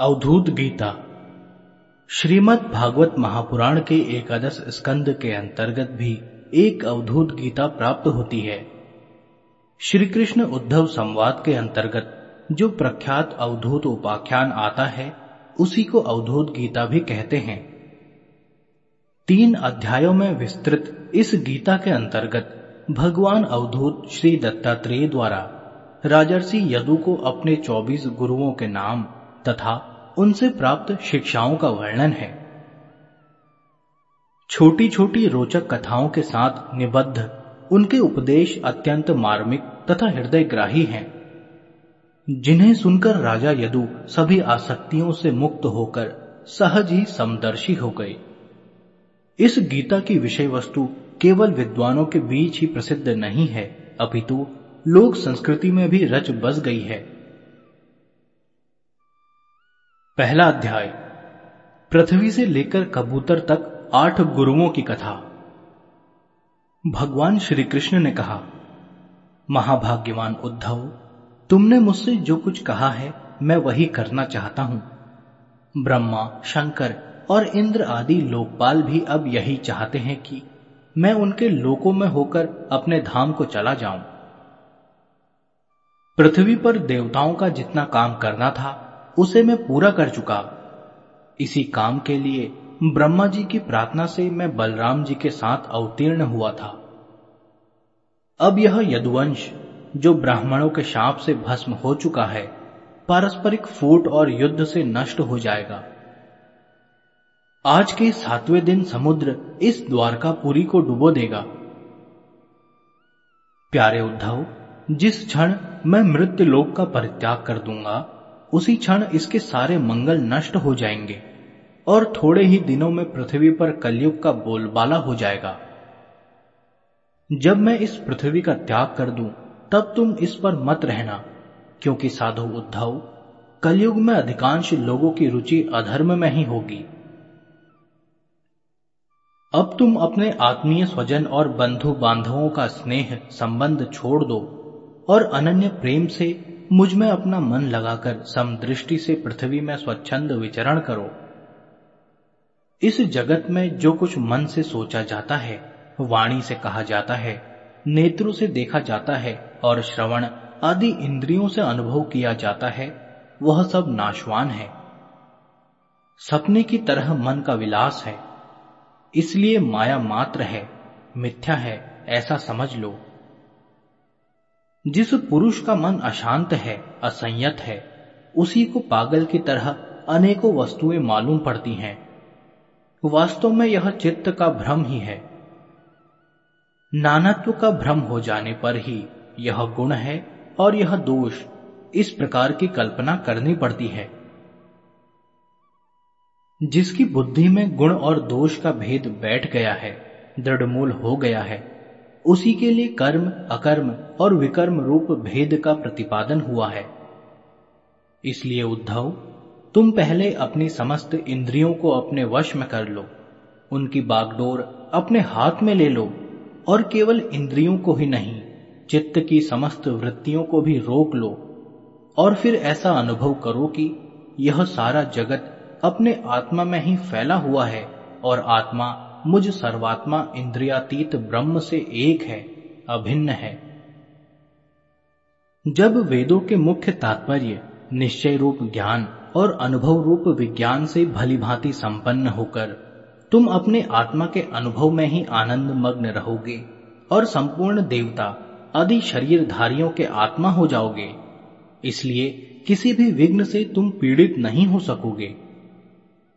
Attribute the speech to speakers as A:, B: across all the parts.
A: अवधूत गीता। श्रीमद् भागवत महापुराण के एकादश स्कंद के अंतर्गत भी एक अवधूत गीता प्राप्त होती है। श्री कृष्ण उद्धव संवाद के अंतर्गत जो प्रख्यात अवधूत उपाख्यान आता है, उसी को अवधूत गीता भी कहते हैं। तीन अध्यायों में विस्तृत इस गीता के अंतर्गत भगवान अवधूत श्री दत्तात्रेय द्वारा राजर्षि यदु को अपने चौबीस गुरुओं के नाम तथा उनसे प्राप्त शिक्षाओं का वर्णन है। छोटी छोटी रोचक कथाओं के साथ निबद्ध उनके उपदेश अत्यंत मार्मिक तथा हृदयग्राही हैं, जिन्हें सुनकर राजा यदु सभी आसक्तियों से मुक्त होकर सहज ही समदर्शी हो गए। इस गीता की विषय वस्तु केवल विद्वानों के बीच ही प्रसिद्ध नहीं है, अपितु लोक संस्कृति में भी रच बस गई है। पहला अध्याय। पृथ्वी से लेकर कबूतर तक आठ गुरुओं की कथा। भगवान श्री कृष्ण ने कहा, महाभाग्यवान उद्धव, तुमने मुझसे जो कुछ कहा है, मैं वही करना चाहता हूँ। ब्रह्मा, शंकर और इंद्र आदि लोकपाल भी अब यही चाहते हैं कि मैं उनके लोकों में होकर अपने धाम को चला जाऊँ। पृथ्वी पर देवताओं का जितना काम करना था उसे मैं पूरा कर चुका। इसी काम के लिए ब्रह्मा जी की प्रार्थना से मैं बलराम जी के साथ अवतीर्ण हुआ था। अब यह यदुवंश, जो ब्राह्मणों के शाप से भस्म हो चुका है, पारस्परिक फूट और युद्ध से नष्ट हो जाएगा। आज के सातवें दिन समुद्र इस द्वारकापुरी को डुबो देगा। प्यारे उद्धव, जिस क्षण मैं मृत्यु लोक का परित्याग कर दूँगा उसी क्षण इसके सारे मंगल नष्ट हो जाएँगे और थोड़े ही दिनों में पृथ्वी पर कलयुग का बोलबाला हो जाएगा। जब मैं इस पृथ्वी का त्याग कर दूँ, तब तुम इस पर मत रहना, क्योंकि साधु उद्धव, कलयुग में अधिकांश लोगों की रुचि अधर्म में ही होगी। अब तुम अपने आत्मीय स्वजन और बंधु बांधवों का स्नेह संबंध छोड़ दो और अनन्य प्रेम से मुझमें अपना मन लगाकर समदृष्टि से पृथ्वी में स्वच्छंद विचरण करो। इस जगत में जो कुछ मन से सोचा जाता है, वाणी से कहा जाता है, नेत्रों से देखा जाता है और श्रवण आदि इंद्रियों से अनुभव किया जाता है, वह सब नाशवान है। सपने की तरह मन का विलास है। इसलिए माया मात्र है, मिथ्या है, ऐसा समझ लो। जिस पुरुष का मन अशांत है, असंयत है, उसी को पागल की तरह अनेकों वस्तुएँ मालूम पड़ती हैं। वास्तव में यह चित्त का भ्रम ही है। नानात्व का भ्रम हो जाने पर ही यह गुण है और यह दोष इस प्रकार की कल्पना करनी पड़ती है। जिसकी बुद्धि में गुण और दोष का भेद बैठ गया है, दृढ़मूल हो गया है उसी के लिए कर्म, अकर्म और विकर्म रूप भेद का प्रतिपादन हुआ है। इसलिए उद्धव, तुम पहले अपनी समस्त इंद्रियों को अपने वश में कर लो, उनकी बागडोर अपने हाथ में ले लो, और केवल इंद्रियों को ही नहीं, चित्त की समस्त वृत्तियों को भी रोक लो, और फिर ऐसा अनुभव करो कि यह सारा जगत अपने आत्मा में ही फैला हुआ है, और आत्मा मुझ सर्वात्मा इंद्रियातीत ब्रह्म से एक है, अभिन्न है। जब वेदों के मुख्य तात्पर्य निश्चय रूप ज्ञान और अनुभव रूप विज्ञान से भली भांति संपन्न होकर, तुम अपने आत्मा के अनुभव में ही आनंद मग्न रहोगे और संपूर्ण देवता आदि शरीरधारियों के आत्मा हो जाओगे। इसलिए किसी भी विघ्न से तुम पीड़ित नहीं हो सकोगे।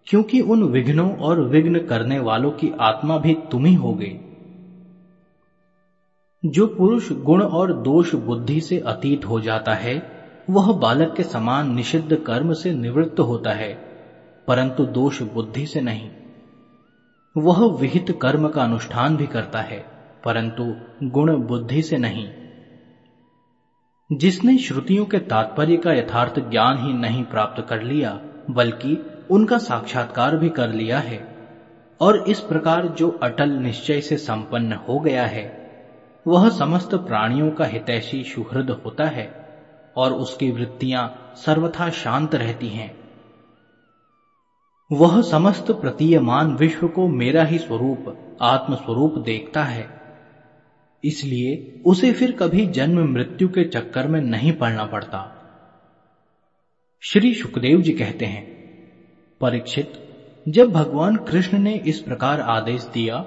A: क्योंकि उन विघ्नों और विघ्न करने वालों की आत्मा भी तुम ही हो गई। जो पुरुष गुण और दोष बुद्धि से अतीत हो जाता है, वह बालक के समान निषिद्ध कर्म से निवृत्त होता है, परंतु दोष बुद्धि से नहीं। वह विहित कर्म का अनुष्ठान भी करता है, परंतु गुण बुद्धि से नहीं। जिसने श्रुतियों के तात्पर्य का यथार्थ ज्ञान ही नहीं प्राप्त कर लिया, बल्कि उनका साक्षात्कार भी कर लिया है और इस प्रकार जो अटल निश्चय से संपन्न हो गया है, वह समस्त प्राणियों का हितैषी सुहृद होता है और उसकी वृत्तियाँ सर्वथा शांत रहती हैं। वह समस्त प्रतीयमान विश्व को मेरा ही स्वरूप आत्म स्वरूप देखता है। इसलिए उसे फिर कभी जन्म मृत्यु के चक्कर में नहीं पड़ना पड़ता। श्री सुखदेव जी कहते हैं परीक्षित। जब भगवान कृष्ण ने इस प्रकार आदेश दिया,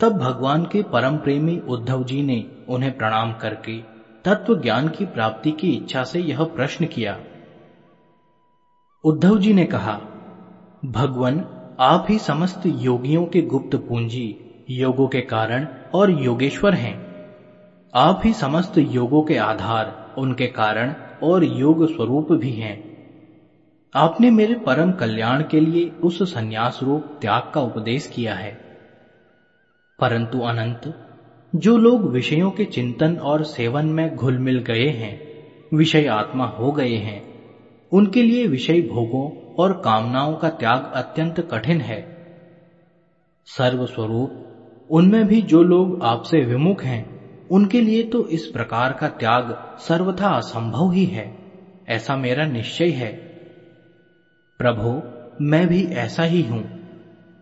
A: तब भगवान के परम प्रेमी उद्धव जी ने उन्हें प्रणाम करके तत्व ज्ञान की प्राप्ति की इच्छा से यह प्रश्न किया। उद्धव जी ने कहा, भगवान, आप ही समस्त योगियों के गुप्त पूंजी, योगों के कारण और योगेश्वर हैं। आप ही समस्त योगों के आधार, उनके कारण और योग स्वरूप भी हैं। आपने मेरे परम कल्याण के लिए उस संन्यास रूप त्याग का उपदेश किया है। परंतु अनंत, जो लोग विषयों के चिंतन और सेवन में घुल मिल गए हैं, विषय आत्मा हो गए हैं, उनके लिए विषय भोगों और कामनाओं का त्याग अत्यंत कठिन है। सर्वस्वरूप, उनमें भी जो लोग आपसे विमुख हैं, उनके लिए तो इस प्रकार का त्याग सर्वथा असंभव ही है, ऐसा मेरा निश्चय है। प्रभो, मैं भी ऐसा ही हूँ।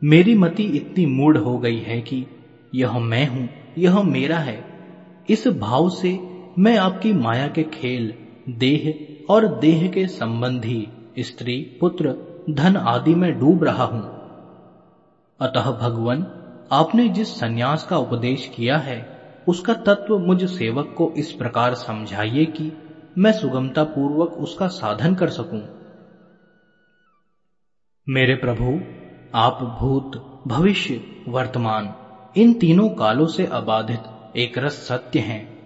A: मेरी मति इतनी मूढ़ हो गई है कि यह मैं हूँ, यह मेरा है। इस भाव से मैं आपकी माया के खेल, देह और देह के संबंधी स्त्री, पुत्र, धन आदि में डूब रहा हूँ। अतः भगवान, आपने जिस सन्यास का उपदेश किया है, उसका तत्व मुझ सेवक को इस प्रकार समझाइए कि मैं सुगमता पूर्वक उसका साधन कर सकूँ। मेरे प्रभु, आप भूत, भविष्य, वर्तमान, इन तीनों कालों से अबाधित एक रस सत्य हैं।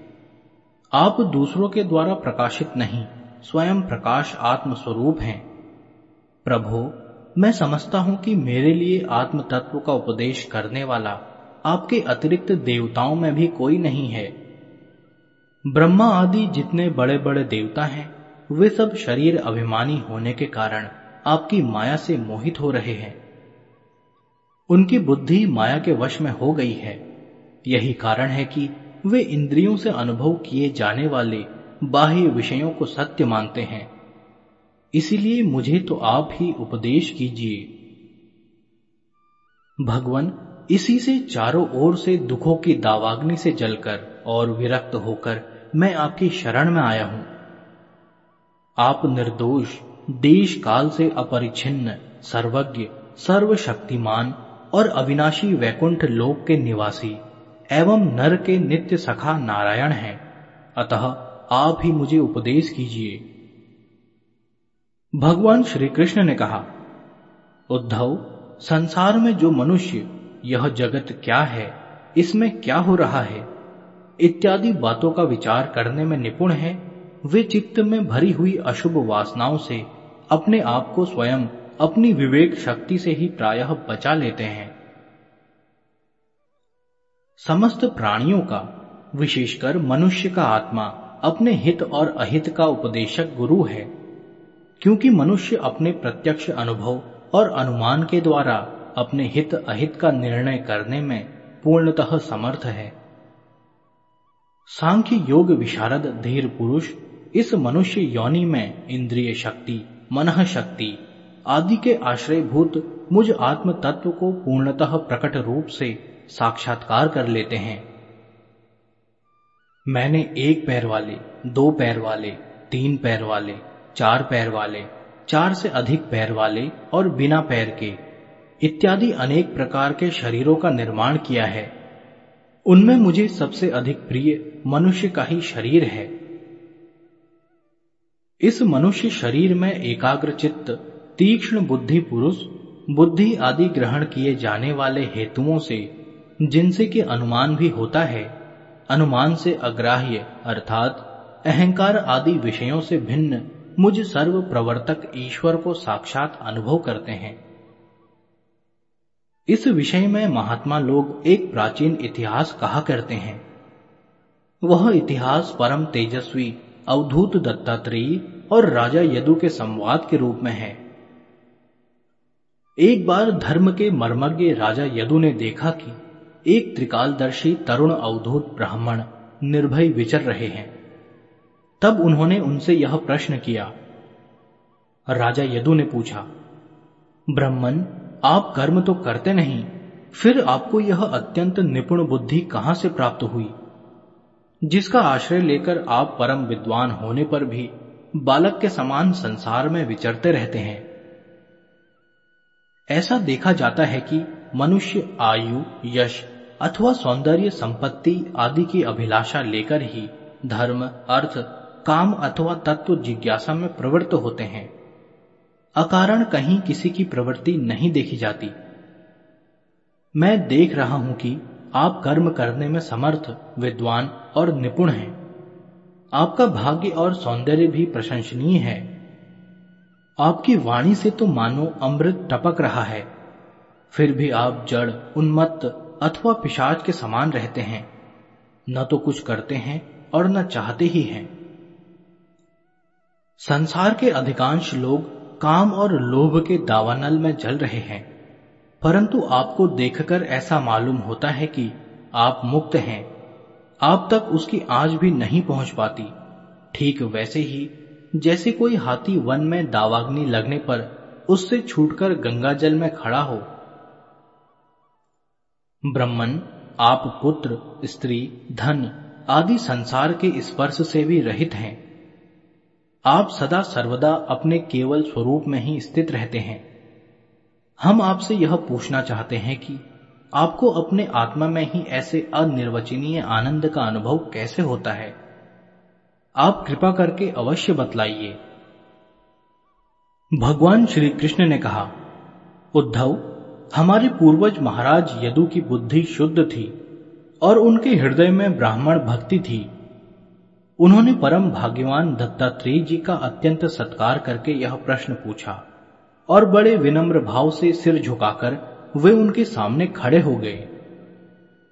A: आप दूसरों के द्वारा प्रकाशित नहीं, स्वयं प्रकाश आत्म स्वरूप हैं। प्रभो, मैं समझता हूँ कि मेरे लिए आत्म तत्व का उपदेश करने वाला आपके अतिरिक्त देवताओं में भी कोई नहीं है। ब्रह्मा आदि जितने बड़े बड़े देवता हैं, वे सब शरीर अभिमानी होने के कारण आपकी माया से मोहित हो रहे हैं। उनकी बुद्धि माया के वश में हो गई है। यही कारण है कि वे इंद्रियों से अनुभव किए जाने वाले बाह्य विषयों को सत्य मानते हैं। इसीलिए मुझे तो आप ही उपदेश कीजिए। भगवान इसी से चारों ओर से दुखों की दावाग्नि से जलकर और विरक्त होकर मैं आपकी शरण में आया हूँ। आप निर्दोष देश काल से अपरिछिन्न सर्वज्ञ, सर्वशक्तिमान और अविनाशी वैकुंठ लोक के निवासी एवं नर के नित्य सखा नारायण हैं। अतः आप ही मुझे उपदेश कीजिए। भगवान श्री कृष्ण ने कहा, उद्धव, संसार में जो मनुष्य, यह जगत क्या है, इसमें क्या हो रहा है? इत्यादि बातों का विचार करने में निपुण है। वे चित्त में भरी हुई अशुभ वासनाओं से अपने आप को स्वयं अपनी विवेक शक्ति से ही प्रायः बचा लेते हैं। समस्त प्राणियों का, विशेषकर मनुष्य का आत्मा, अपने हित और अहित का उपदेशक गुरु है। क्योंकि मनुष्य अपने प्रत्यक्ष अनुभव और अनुमान के द्वारा अपने हित अहित का निर्णय करने में पूर्णतः समर्थ है। सांख्य योग विशारद धीर पुरुष इस मनुष्य योनि में इंद्रिय शक्ति मन शक्ति आदि के आश्रयभूत मुझ आत्म तत्व को पूर्णतः प्रकट रूप से साक्षात्कार कर लेते हैं। मैंने एक पैर वाले, दो पैर वाले, तीन पैर वाले, चार पैर वाले, चार से अधिक पैर वाले और बिना पैर के इत्यादि अनेक प्रकार के शरीरों का निर्माण किया है। उनमें मुझे सबसे अधिक प्रिय मनुष्य का ही शरीर है। इस मनुष्य शरीर में एकाग्र चित्त, तीक्ष्ण बुद्धि पुरुष, बुद्धि आदि ग्रहण किए जाने वाले हेतुओं से, जिनसे कि अनुमान भी होता है, अनुमान से अग्राह्य अर्थात अहंकार आदि विषयों से भिन्न मुझ सर्व प्रवर्तक ईश्वर को साक्षात अनुभव करते हैं। इस विषय में महात्मा लोग एक प्राचीन इतिहास कहा करते हैं। वह इतिहास परम तेजस्वी अवधूत दत्तात्रेय और राजा यदु के संवाद के रूप में है। एक बार धर्म के मर्मज्ञ राजा यदु ने देखा कि एक त्रिकालदर्शी तरुण अवधूत ब्राह्मण निर्भय विचर रहे हैं। तब उन्होंने उनसे यह प्रश्न किया। राजा यदु ने पूछा ब्रह्मन आप कर्म तो करते नहीं, फिर आपको यह अत्यंत निपुण बुद्धि कहाँ से प्राप्त हुई? जिसका आश्रय लेकर आप परम विद्वान होने पर भी बालक के समान संसार में विचरते रहते हैं। ऐसा देखा जाता है कि मनुष्य आयु, यश अथवा सौंदर्य संपत्ति आदि की अभिलाषा लेकर ही धर्म, अर्थ, काम अथवा तत्व जिज्ञासा में प्रवृत्त होते हैं। अकारण कहीं किसी की प्रवृत्ति नहीं देखी जाती। मैं देख रहा हूँ कि आप कर्म करने में समर्थ, विद्वान और निपुण हैं। आपका भाग्य और सौंदर्य भी प्रशंसनीय है। आपकी वाणी से तो मानो अमृत टपक रहा है। फिर भी आप जड़, उन्मत्त अथवा पिशाच के समान रहते हैं। न तो कुछ करते हैं और न चाहते ही हैं। संसार के अधिकांश लोग काम और लोभ के दावानल में जल रहे हैं। परंतु आपको देखकर ऐसा मालूम होता है कि आप मुक्त हैं। आप तक उसकी आज भी नहीं पहुँच पाती। ठीक वैसे ही, जैसे कोई हाथी वन में दावाग्नि लगने पर उससे छूटकर गंगा जल में खड़ा हो। ब्रह्मन, आप पुत्र, स्त्री, धन आदि संसार के स्पर्श से भी रहित हैं। आप सदा सर्वदा अपने केवल स्वरूप में ही स्थित रहते हैं। हम आपसे यह पूछना चाहते हैं कि आपको अपने आत्मा में ही ऐसे अनिर्वचनीय आनंद का अनुभव कैसे होता है? आप कृपा करके अवश्य बतलाइए। भगवान श्री कृष्ण ने कहा, उद्धव, हमारे पूर्वज महाराज यदु की बुद्धि शुद्ध थी और उनके हृदय में ब्राह्मण भक्ति थी। उन्होंने परम भाग्यवान दत्तात्रेय जी का अत्यंत सत्कार करके यह प्रश्न पूछा। और बड़े विनम्र भाव से सिर झुकाकर वे उनके सामने खड़े हो गए।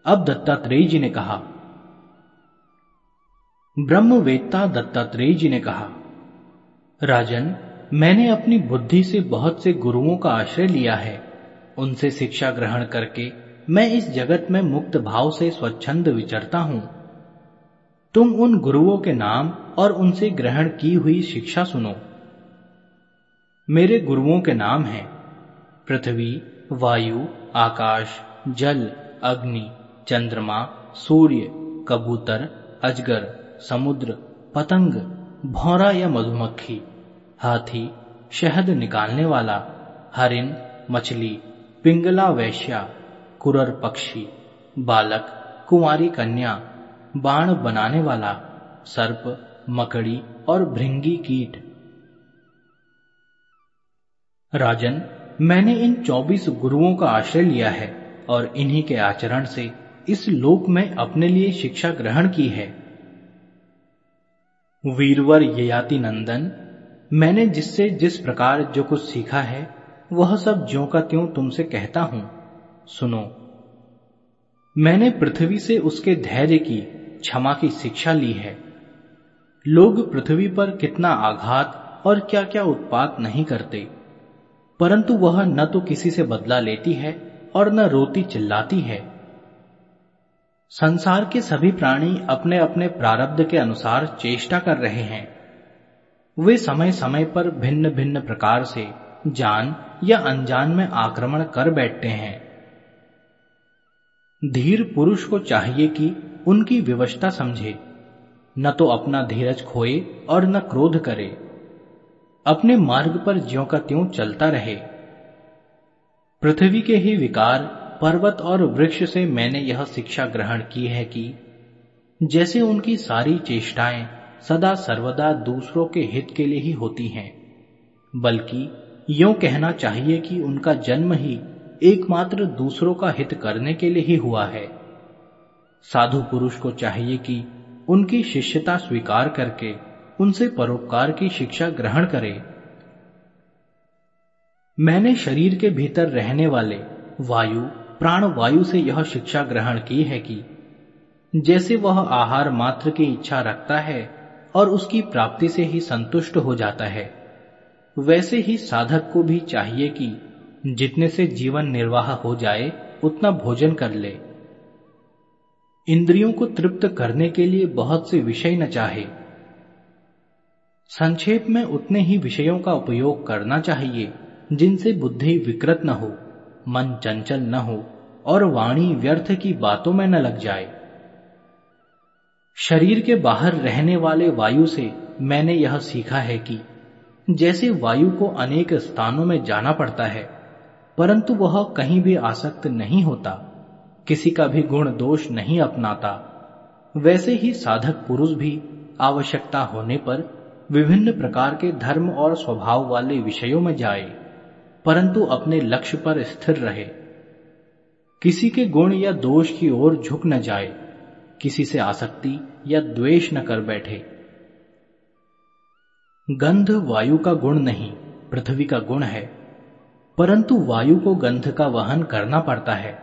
A: अब दत्तात्रेय जी ने कहा, ब्रह्मवेत्ता दत्तात्रेय जी ने कहा, राजन, मैंने अपनी बुद्धि से बहुत से गुरुओं का आश्रय लिया है। उनसे शिक्षा ग्रहण करके मैं इस जगत में मुक्त भाव से स्वच्छंद विचरता हूँ। तुम उन गुरुओं के नाम और उनसे ग्रहण की हुई शिक्षा सुनो। मेरे गुरुओं के नाम हैं। पृथ्वी, वायु, आकाश, जल, अग्नि, चंद्रमा, सूर्य, कबूतर, अजगर, समुद्र, पतंग, भौरा या मधुमक्खी, हाथी, शहद निकालने वाला हरिन मछली, पिंगला वैश्या, कुरर पक्षी, बालक, कुंवारी कन्या, बाण बनाने वाला, सर्प, मकड़ी और भृंगी कीट। राजन, मैंने इन चौबीस गुरुओं का आश्रय लिया है और इन्हीं के आचरण से इस लोक में अपने लिए शिक्षा ग्रहण की है। वीरवर ययाति नंदन मैंने जिससे जिस प्रकार जो कुछ सीखा है, वह सब ज्यो का त्यों तुमसे कहता हूँ। सुनो। मैंने पृथ्वी से उसके धैर्य की, क्षमा की शिक्षा ली है। लोग पृथ्वी पर कितना आघात और क्या क्या उत्पात नहीं करते। परंतु वह न तो किसी से बदला लेती है और न रोती चिल्लाती है। संसार के सभी प्राणी अपने अपने प्रारब्ध के अनुसार चेष्टा कर रहे हैं। वे समय समय पर भिन्न भिन्न प्रकार से जान या अनजान में आक्रमण कर बैठते हैं। धीर पुरुष को चाहिए कि उनकी विवशता समझे, न तो अपना धीरज खोए और न क्रोध करे। अपने मार्ग पर ज्यो का त्यों चलता रहे। पृथ्वी के ही विकार पर्वत और वृक्ष से मैंने यह शिक्षा ग्रहण की है कि जैसे उनकी सारी चेष्टाएँ सदा सर्वदा दूसरों के हित के लिए ही होती हैं, बल्कि यो कहना चाहिए कि उनका जन्म ही एकमात्र दूसरों का हित करने के लिए ही हुआ है। साधु पुरुष को चाहिए कि उनकी शिष्यता स्वीकार करके उनसे परोपकार की शिक्षा ग्रहण करे। मैंने शरीर के भीतर रहने वाले वायु प्राण वायु से यह शिक्षा ग्रहण की है कि जैसे वह आहार मात्र की इच्छा रखता है और उसकी प्राप्ति से ही संतुष्ट हो जाता है, वैसे ही साधक को भी चाहिए कि जितने से जीवन निर्वाह हो जाए, उतना भोजन कर ले। इंद्रियों को तृप्त करने के लिए बहुत से विषय न चाहे। संक्षेप में उतने ही विषयों का उपयोग करना चाहिए, जिनसे बुद्धि विकृत न हो, मन चंचल न हो, और वाणी व्यर्थ की बातों में न लग जाए। शरीर के बाहर रहने वाले वायु से मैंने यह सीखा है कि, जैसे वायु को अनेक स्थानों में जाना पड़ता है, परंतु वह कहीं भी आसक्त नहीं होता, किसी का भी गुण दोष नहीं अपनाता, वैसे ही साधक पुरुष भी आवश्यकता होने पर विभिन्न प्रकार के धर्म और स्वभाव वाले विषयों में जाए, परंतु अपने लक्ष्य पर स्थिर रहे। किसी के गुण या दोष की ओर झुक न जाए, किसी से आसक्ति या द्वेष न कर बैठे। गंध वायु का गुण नहीं, पृथ्वी का गुण है, परंतु वायु को गंध का वहन करना पड़ता है।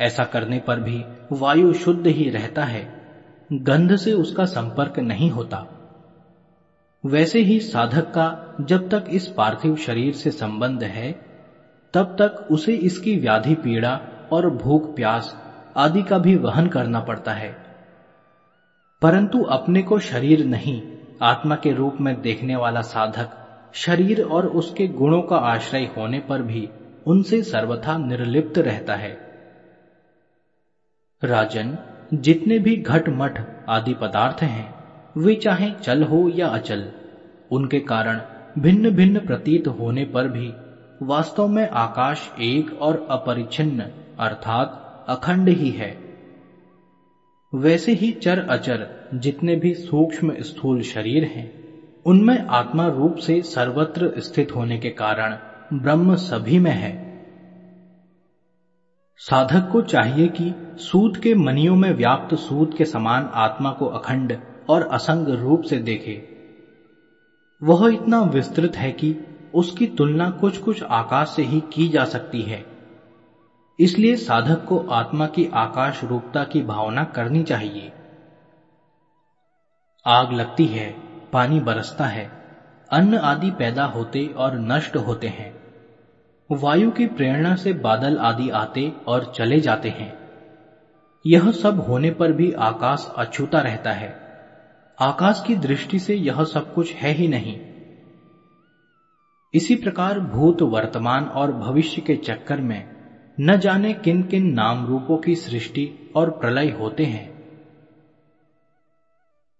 A: ऐसा करने पर भी वायु शुद्ध ही रहता है, गंध से उसका संपर्क नहीं होता। वैसे ही साधक का जब तक इस पार्थिव शरीर से संबंध है, तब तक उसे इसकी व्याधि पीड़ा और भूख प्यास आदि का भी वहन करना पड़ता है। परंतु अपने को शरीर नहीं, आत्मा के रूप में देखने वाला साधक शरीर और उसके गुणों का आश्रय होने पर भी उनसे सर्वथा निर्लिप्त रहता है। राजन, जितने भी घट मठ आदि पदार्थ हैं वे चाहे चल हो या अचल, उनके कारण भिन्न भिन्न प्रतीत होने पर भी वास्तव में आकाश एक और अपरिच्छिन्न, अर्थात अखंड ही है। वैसे ही चर अचर जितने भी सूक्ष्म स्थूल शरीर हैं, उनमें आत्मा रूप से सर्वत्र स्थित होने के कारण ब्रह्म सभी में है। साधक को चाहिए कि सूत के मनियों में व्याप्त सूत के समान आत्मा को अखंड और असंग रूप से देखे। वह इतना विस्तृत है कि उसकी तुलना कुछ कुछ आकाश से ही की जा सकती है। इसलिए साधक को आत्मा की आकाश रूपता की भावना करनी चाहिए। आग लगती है, पानी बरसता है, अन्न आदि पैदा होते और नष्ट होते हैं। वायु की प्रेरणा से बादल आदि आते और चले जाते हैं। यह सब होने पर भी आकाश अछूता रहता है। आकाश की दृष्टि से यह सब कुछ है ही नहीं। इसी प्रकार भूत वर्तमान और भविष्य के चक्कर में न जाने किन किन नाम रूपों की सृष्टि और प्रलय होते हैं।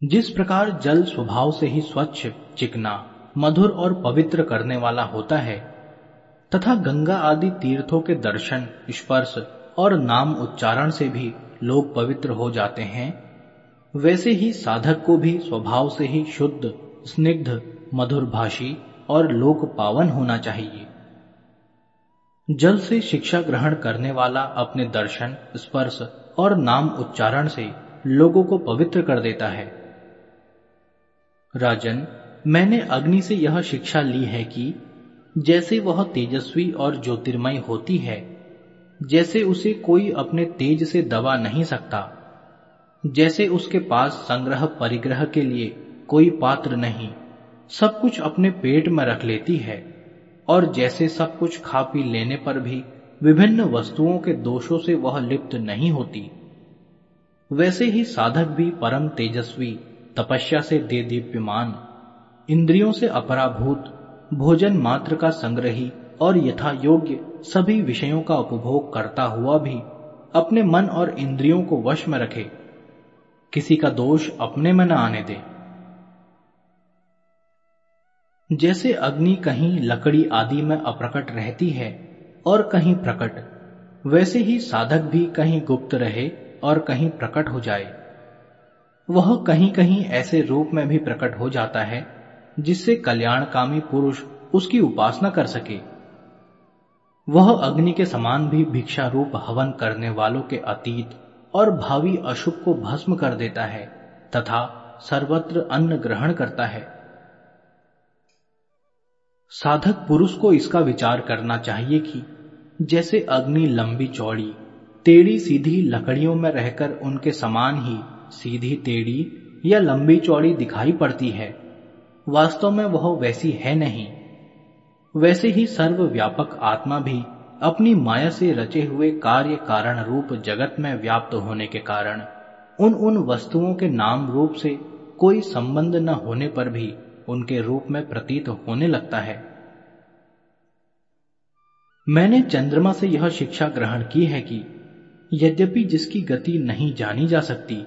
A: जिस प्रकार जल स्वभाव से ही स्वच्छ, चिकना, मधुर और पवित्र करने वाला होता है, तथा गंगा आदि तीर्थों के दर्शन, स्पर्श और नाम उच्चारण से भी लोग पवित्र हो जाते हैं वैसे ही साधक को भी स्वभाव से ही शुद्ध, स्निग्ध, मधुरभाषी और लोक पावन होना चाहिए। जल से शिक्षा ग्रहण करने वाला अपने दर्शन, स्पर्श और नाम उच्चारण से लोगों को पवित्र कर देता है। राजन, मैंने अग्नि से यह शिक्षा ली है कि जैसे वह तेजस्वी और ज्योतिर्मय होती है, जैसे उसे कोई अपने तेज से दबा नहीं सकता। जैसे उसके पास संग्रह परिग्रह के लिए कोई पात्र नहीं, सब कुछ अपने पेट में रख लेती है, और जैसे सब कुछ खा पी लेने पर भी विभिन्न वस्तुओं के दोषों से वह लिप्त नहीं होती, वैसे ही साधक भी परम तेजस्वी, तपस्या से दे दीप्यमान, इंद्रियों से अपराभूत, भोजन मात्र का संग्रही और यथा योग्य सभी विषयों का उपभोग करता हुआ भी अपने मन और इंद्रियों को वश में रखे। किसी का दोष अपने में न आने दे। जैसे अग्नि कहीं लकड़ी आदि में अप्रकट रहती है और कहीं प्रकट, वैसे ही साधक भी कहीं गुप्त रहे और कहीं प्रकट हो जाए। वह कहीं कहीं ऐसे रूप में भी प्रकट हो जाता है, जिससे कल्याणकामी पुरुष उसकी उपासना कर सके। वह अग्नि के समान भी भिक्षा रूप हवन करने वालों के अतीत और भावी अशुभ को भस्म कर देता है, तथा सर्वत्र अन्न ग्रहण करता है। साधक पुरुष को इसका विचार करना चाहिए कि जैसे अग्नि लंबी चौड़ी, टेढ़ी सीधी लकड़ियों में रहकर उनके समान ही सीधी टेढ़ी या लंबी चौड़ी दिखाई पड़ती है, वास्तव में वह वैसी है नहीं। वैसे ही सर्वव्यापक आत्मा भी अपनी माया से रचे हुए कार्य कारण रूप जगत में व्याप्त होने के कारण, उन उन वस्तुओं के नाम रूप से कोई संबंध न होने पर भी उनके रूप में प्रतीत होने लगता है। मैंने चंद्रमा से यह शिक्षा ग्रहण की है कि, यद्यपि जिसकी गति नहीं जानी जा सकती,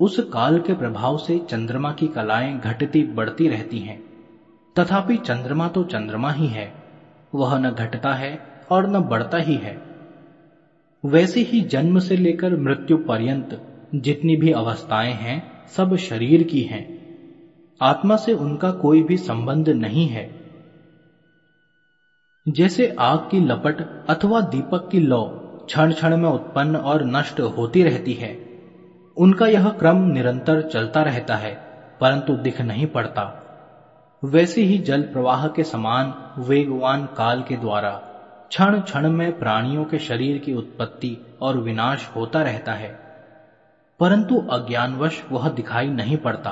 A: उस काल के प्रभाव से चंद्रमा की कलाएँ घटती बढ़ती रहती हैं। तथापि चंद्रमा तो चंद्रमा ही है, वह न घटता है और न बढ़ता ही है। वैसे ही जन्म से लेकर मृत्यु पर्यंत जितनी भी अवस्थाएँ हैं, सब शरीर की हैं। आत्मा से उनका कोई भी संबंध नहीं है। जैसे आग की लपट अथवा दीपक की लौ क्षण क्षण में उत्पन्न और नष्ट होती रहती है, उनका यह क्रम निरंतर चलता रहता है, परंतु दिख नहीं पड़ता। वैसे ही जल प्रवाह के समान वेगवान काल के द्वारा क्षण क्षण में प्राणियों के शरीर की उत्पत्ति और विनाश होता रहता है, परंतु अज्ञानवश वह दिखाई नहीं पड़ता।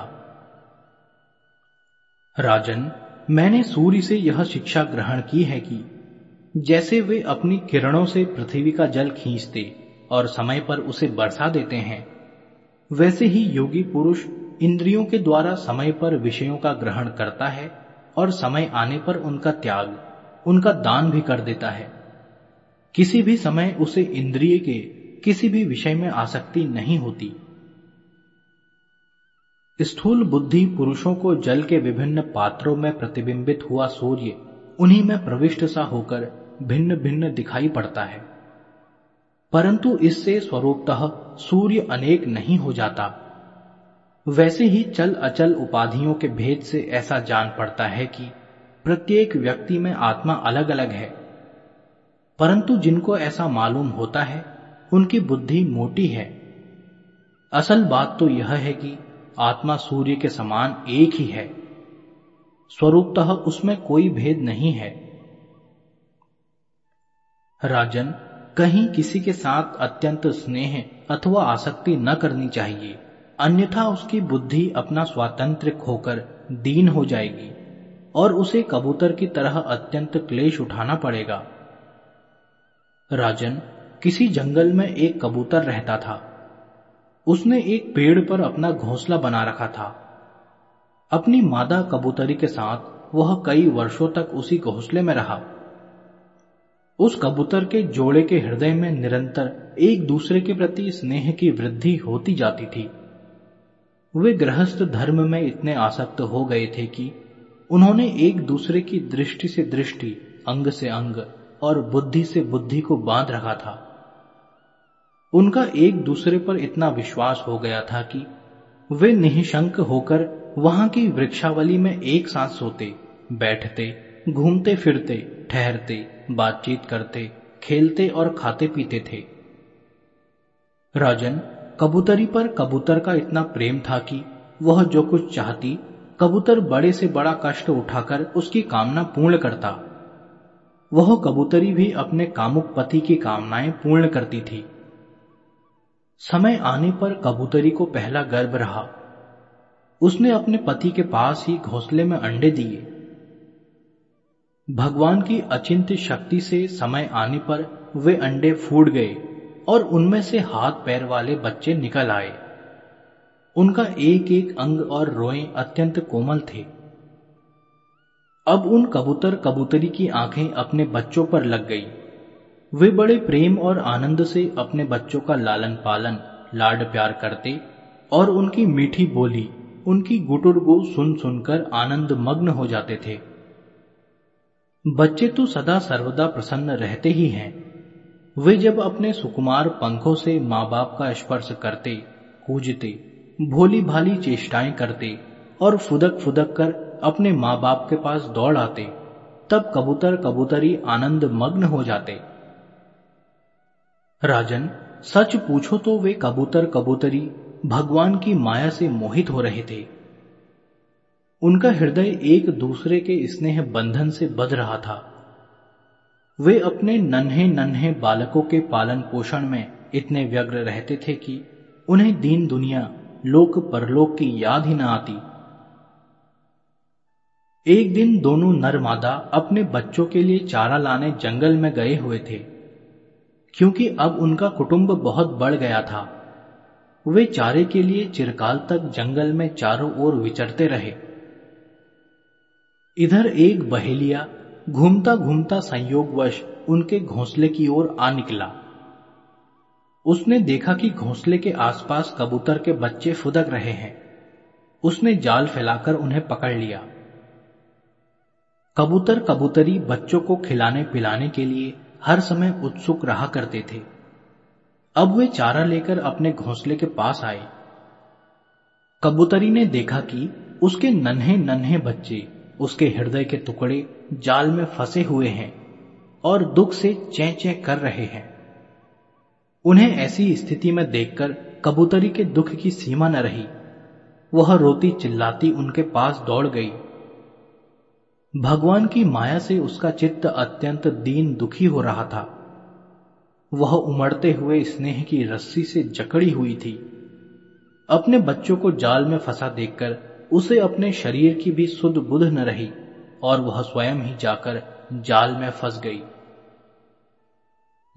A: राजन, मैंने सूर्य से यह शिक्षा ग्रहण की है कि जैसे वे अपनी किरणों से पृथ्वी का जल खींचते और समय पर उसे बरसा देते हैं, वैसे ही योगी पुरुष इंद्रियों के द्वारा समय पर विषयों का ग्रहण करता है और समय आने पर उनका त्याग उनका दान भी कर देता है। किसी भी समय उसे इंद्रिय के किसी भी विषय में आसक्ति नहीं होती। स्थूल बुद्धि पुरुषों को जल के विभिन्न पात्रों में प्रतिबिंबित हुआ सूर्य उन्हीं में प्रविष्ट सा होकर भिन्न भिन्न दिखाई पड़ता है। परंतु इससे स्वरूपतः सूर्य अनेक नहीं हो जाता। वैसे ही चल अचल उपाधियों के भेद से ऐसा जान पड़ता है कि प्रत्येक व्यक्ति में आत्मा अलग अलग है। परंतु जिनको ऐसा मालूम होता है, उनकी बुद्धि मोटी है। असल बात तो यह है कि आत्मा सूर्य के समान एक ही है। स्वरूपतः उसमें कोई भेद नहीं है। राजन, कहीं किसी के साथ अत्यंत स्नेह अथवा आसक्ति न करनी चाहिए। अन्यथा उसकी बुद्धि अपना स्वातंत्र खोकर दीन हो जाएगी। और उसे कबूतर की तरह अत्यंत क्लेश उठाना पड़ेगा। राजन, किसी जंगल में एक कबूतर रहता था। उसने एक पेड़ पर अपना घोंसला बना रखा था। अपनी मादा कबूतरी के साथ वह कई वर्षों तक उसी घोंसले में रहा। उस कबूतर के जोड़े के हृदय में निरंतर एक दूसरे के प्रति स्नेह की वृद्धि होती जाती थी। वे गृहस्थ धर्म में इतने आसक्त हो गए थे कि उन्होंने एक दूसरे की दृष्टि से दृष्टि, अंग से अंग और बुद्धि से बुद्धि को बाँध रखा था। उनका एक दूसरे पर इतना विश्वास हो गया था कि वे निशंक होकर वहाँ की वृक्षावली में एक साथ सोते, बैठते, घूमते फिरते, ठहरते, बातचीत करते, खेलते और खाते पीते थे। राजन कबूतरी पर कबूतर का इतना प्रेम था कि वह जो कुछ चाहती कबूतर बड़े से बड़ा कष्ट उठाकर उसकी कामना पूर्ण करता। वह कबूतरी भी अपने कामुक पति की कामनाएँ पूर्ण करती थी। समय आने पर कबूतरी को पहला गर्भ रहा। उसने अपने पति के पास ही घोंसले में अंडे दिए। भगवान की अचिंत्य शक्ति से समय आने पर वे अंडे फूट गए और उनमें से हाथ पैर वाले बच्चे निकल आए। उनका एक एक अंग और रोए अत्यंत कोमल थे। अब उन कबूतर कबूतरी की आँखें अपने बच्चों पर लग गई। वे बड़े प्रेम और आनंद से अपने बच्चों का लालन पालन लाड प्यार करते और उनकी मीठी बोली, उनकी गुटुरगु सुन सुनकर आनंद मग्न हो जाते थे। बच्चे तो सदा सर्वदा प्रसन्न रहते ही हैं। वे जब अपने सुकुमार पंखों से माँ बाप का स्पर्श करते, कूजते भोली भाली चेष्टाएँ करते और फुदक फुदक कर अपने माँ बाप के पास दौड़ आते। तब कबूतर कबूतरी आनंद मग्न हो जाते। राजन, सच पूछो तो वे कबूतर कबूतरी भगवान की माया से मोहित हो रहे थे। उनका हृदय एक दूसरे के स्नेह बंधन से बध रहा था। वे अपने नन्हे नन्हे बालकों के पालन पोषण में इतने व्यग्र रहते थे कि उन्हें दीन दुनिया लोक परलोक की याद ही न आती। एक दिन दोनों नर मादा अपने बच्चों के लिए चारा लाने जंगल में गए हुए थे, क्योंकि अब उनका कुटुंब बहुत बढ़ गया था। वे चारे के लिए चिरकाल तक जंगल में चारों ओर विचरते रहे। इधर एक बहेलिया घूमता घूमता संयोगवश उनके घोंसले की ओर आ निकला। उसने देखा कि घोंसले के आसपास कबूतर के बच्चे फुदक रहे हैं। उसने जाल फैलाकर उन्हें पकड़ लिया। कबूतर कबूतरी बच्चों को खिलाने पिलाने के लिए हर समय उत्सुक रहा करते थे। अब वे चारा लेकर अपने घोंसले के पास आए। कबूतरी ने देखा कि उसके नन्हे नन्हे बच्चे उसके हृदय के टुकड़े जाल में फंसे हुए हैं और दुख से चै चै कर रहे हैं। उन्हें ऐसी स्थिति में देखकर कबूतरी के दुख की सीमा न रही। वह रोती चिल्लाती उनके पास दौड़ गई। भगवान की माया से उसका चित्त अत्यंत दीन दुखी हो रहा था। वह उमड़ते हुए स्नेह की रस्सी से जकड़ी हुई थी। अपने बच्चों को जाल में फंसा देखकर उसे अपने शरीर की भी सुध बुध न रही और वह स्वयं ही जाकर जाल में फंस गई।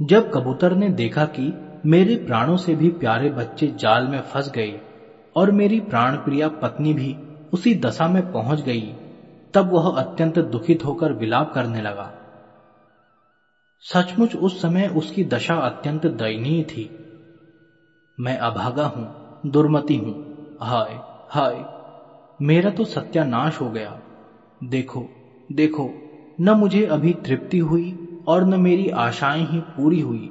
A: जब कबूतर ने देखा कि मेरे प्राणों से भी प्यारे बच्चे जाल में फंस गए और मेरी प्राण प्रिया पत्नी भी उसी दशा में पहुँच गई, तब वह अत्यंत दुखित होकर विलाप करने लगा। सचमुच उस समय उसकी दशा अत्यंत दयनीय थी। मैं अभागा हूँ, दुर्मति हूँ, हाय हाय, मेरा तो सत्यानाश हो गया। देखो देखो, न मुझे अभी तृप्ति हुई और न मेरी आशाएँ ही पूरी हुई।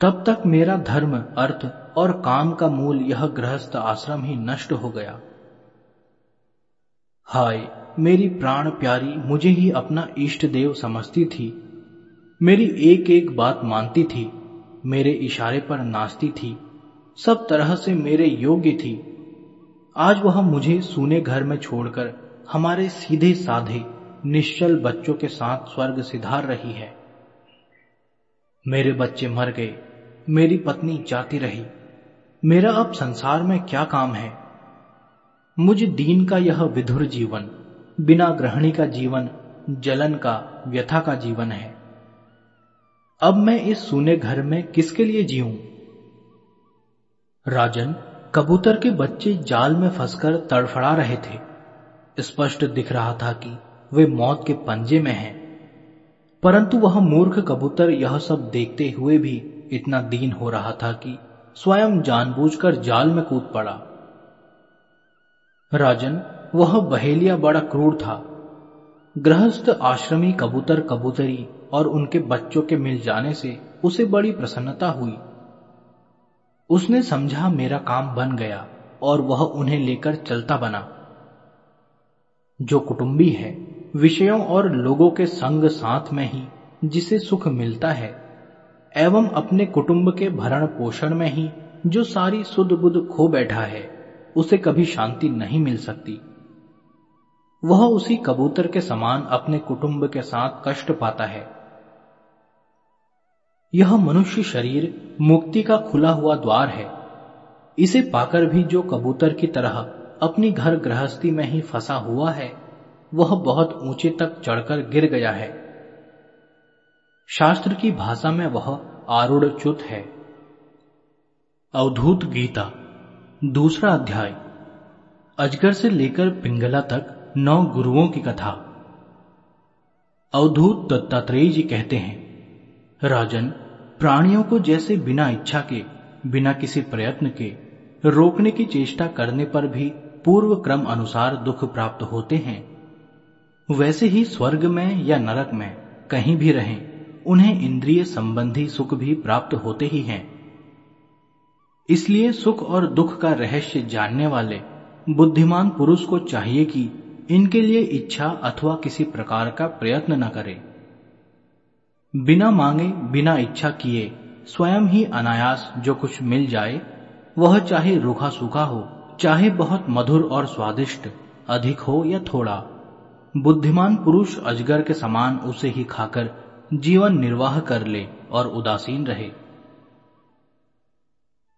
A: तब तक मेरा धर्म, अर्थ और काम का मूल यह गृहस्थ आश्रम ही नष्ट हो गया। हाय, मेरी प्राण प्यारी मुझे ही अपना इष्ट देव समझती थी। मेरी एक एक बात मानती थी, मेरे इशारे पर नाचती थी, सब तरह से मेरे योग्य थी। आज वह मुझे सूने घर में छोड़कर हमारे सीधे साधे निश्चल बच्चों के साथ स्वर्ग सिधार रही है। मेरे बच्चे मर गए, मेरी पत्नी जाती रही। मेरा अब संसार में क्या काम है? मुझ दीन का यह विधुर जीवन, बिना ग्रहणी का जीवन, जलन का, व्यथा का जीवन है। अब मैं इस सूने घर में किसके लिए जीऊं? राजन, कबूतर के बच्चे जाल में फंसकर तड़फड़ा रहे थे। स्पष्ट दिख रहा था कि वे मौत के पंजे में हैं। परंतु वह मूर्ख कबूतर यह सब देखते हुए भी इतना दीन हो रहा था कि स्वयं जानबूझकर जाल में कूद पड़ा। राजन, वह बहेलिया बड़ा क्रूर था। गृहस्थ आश्रमी कबूतर कबूतरी और उनके बच्चों के मिल जाने से उसे बड़ी प्रसन्नता हुई। उसने समझा मेरा काम बन गया और वह उन्हें लेकर चलता बना। जो कुटुंबी है विषयों और लोगों के संग साथ में ही जिसे सुख मिलता है, एवं अपने कुटुंब के भरण पोषण में ही जो सारी सुध बुध खो बैठा है, उसे कभी शांति नहीं मिल सकती। वह उसी कबूतर के समान अपने कुटुंब के साथ कष्ट पाता है। यह मनुष्य शरीर मुक्ति का खुला हुआ द्वार है। इसे पाकर भी जो कबूतर की तरह अपनी घर गृहस्थी में ही फंसा हुआ है वह बहुत ऊँचे तक चढ़कर गिर गया है। शास्त्र की भाषा में वह आरूढ़ च्युत है। अवधूत गीता, दूसरा अध्याय। अजगर से लेकर पिंगला तक नौ गुरुओं की कथा। अवधूत दत्तात्रेय जी कहते हैं, राजन, प्राणियों को जैसे बिना इच्छा के, बिना किसी प्रयत्न के, रोकने की चेष्टा करने पर भी पूर्व क्रम अनुसार दुख प्राप्त होते हैं। वैसे ही स्वर्ग में या नरक में कहीं भी रहें, उन्हें इंद्रिय संबंधी सुख भी प्राप्त होते ही हैं। इसलिए सुख और दुख का रहस्य जानने वाले, बुद्धिमान पुरुष को चाहिए कि इनके लिए इच्छा अथवा किसी प्रकार का प्रयत्न न करे। बिना मांगे, बिना इच्छा किए, स्वयं ही अनायास जो कुछ मिल जाए, वह चाहे रूखा सूखा हो, चाहे बहुत मधुर और स्वादिष्ट, अधिक हो या थोड़ा बुद्धिमान पुरुष अजगर के समान उसे ही खाकर जीवन निर्वाह कर ले और उदासीन रहे।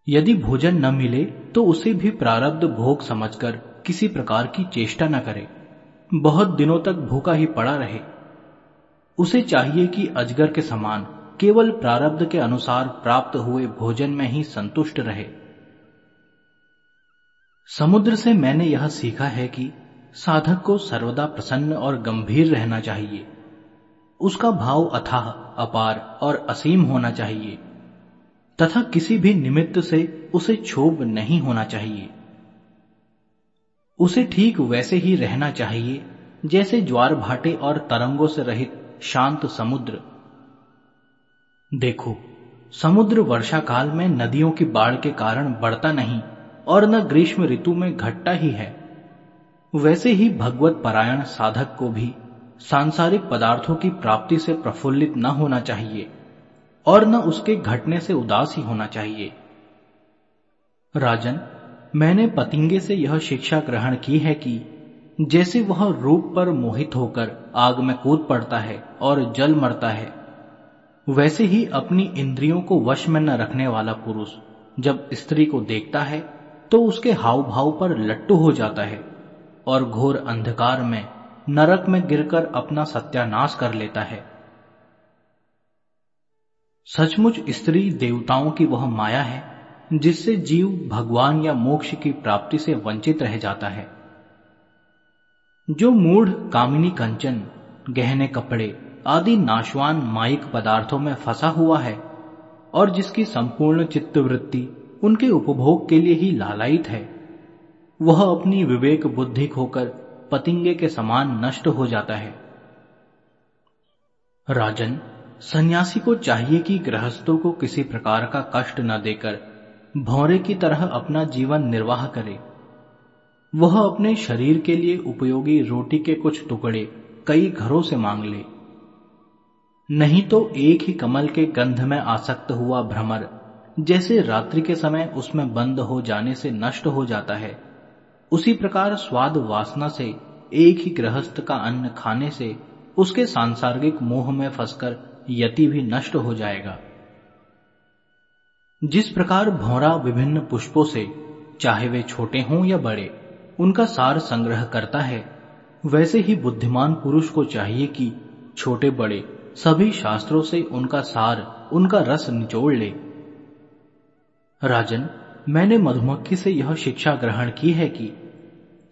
A: यदि भोजन न मिले तो उसे भी प्रारब्ध भोग समझकर किसी प्रकार की चेष्टा न करे। बहुत दिनों तक भूखा ही पड़ा रहे। उसे चाहिए कि अजगर के समान केवल प्रारब्ध के अनुसार प्राप्त हुए भोजन में ही संतुष्ट रहे। समुद्र से मैंने यह सीखा है कि साधक को सर्वदा प्रसन्न और गंभीर रहना चाहिए। उसका भाव अथाह, अपार और असीम होना चाहिए। तथा किसी भी निमित्त से उसे क्षोभ नहीं होना चाहिए। उसे ठीक वैसे ही रहना चाहिए, जैसे ज्वार भाटे और तरंगों से रहित शांत समुद्र। देखो, समुद्र वर्षा काल में नदियों की बाढ़ के कारण बढ़ता नहीं, और न ग्रीष्म ऋतु में घटता ही है। वैसे ही भगवत परायण साधक को भी सांसारिक पदार्थों की प्राप्ति से प्रफुल्लित न होना चाहिए और न उसके घटने से उदास ही होना चाहिए। राजन, मैंने पतिंगे से यह शिक्षा ग्रहण की है कि जैसे वह रूप पर मोहित होकर आग में कूद पड़ता है और जल मरता है, वैसे ही अपनी इंद्रियों को वश में न रखने वाला पुरुष जब स्त्री को देखता है तो उसके हाव भाव पर लट्टू हो जाता है। और घोर अंधकार में, नरक में गिरकर अपना सत्यानाश कर लेता है। सचमुच स्त्री देवताओं की वह माया है, जिससे जीव भगवान या मोक्ष की प्राप्ति से वंचित रह जाता है। जो मूढ़ कामिनी कंचन, गहने कपड़े आदि नाशवान माइक पदार्थों में फंसा हुआ है, और जिसकी संपूर्ण चित्तवृत्ति उनके उपभोग के लिए ही लालायित है। वह अपनी विवेक बुद्धि खोकर पतिंगे के समान नष्ट हो जाता है। राजन, सन्यासी को चाहिए कि गृहस्थों को किसी प्रकार का कष्ट न देकर भौरे की तरह अपना जीवन निर्वाह करे। वह अपने शरीर के लिए उपयोगी रोटी के कुछ टुकड़े कई घरों से मांग ले। नहीं तो एक ही कमल के गंध में आसक्त हुआ भ्रमर, जैसे रात्रि के समय उसमें बंद हो जाने से नष्ट हो जाता है। उसी प्रकार स्वाद वासना से, एक ही गृहस्थ का अन्न खाने से, उसके सांसारिक मोह में फंसकर यति भी नष्ट हो जाएगा। जिस प्रकार भौरा विभिन्न पुष्पों से, चाहे वे छोटे हों या बड़े, उनका सार संग्रह करता है, वैसे ही बुद्धिमान पुरुष को चाहिए कि छोटे बड़े सभी शास्त्रों से उनका सार, उनका रस निचोड़ ले। राजन मैंने मधुमक्खी से यह शिक्षा ग्रहण की है कि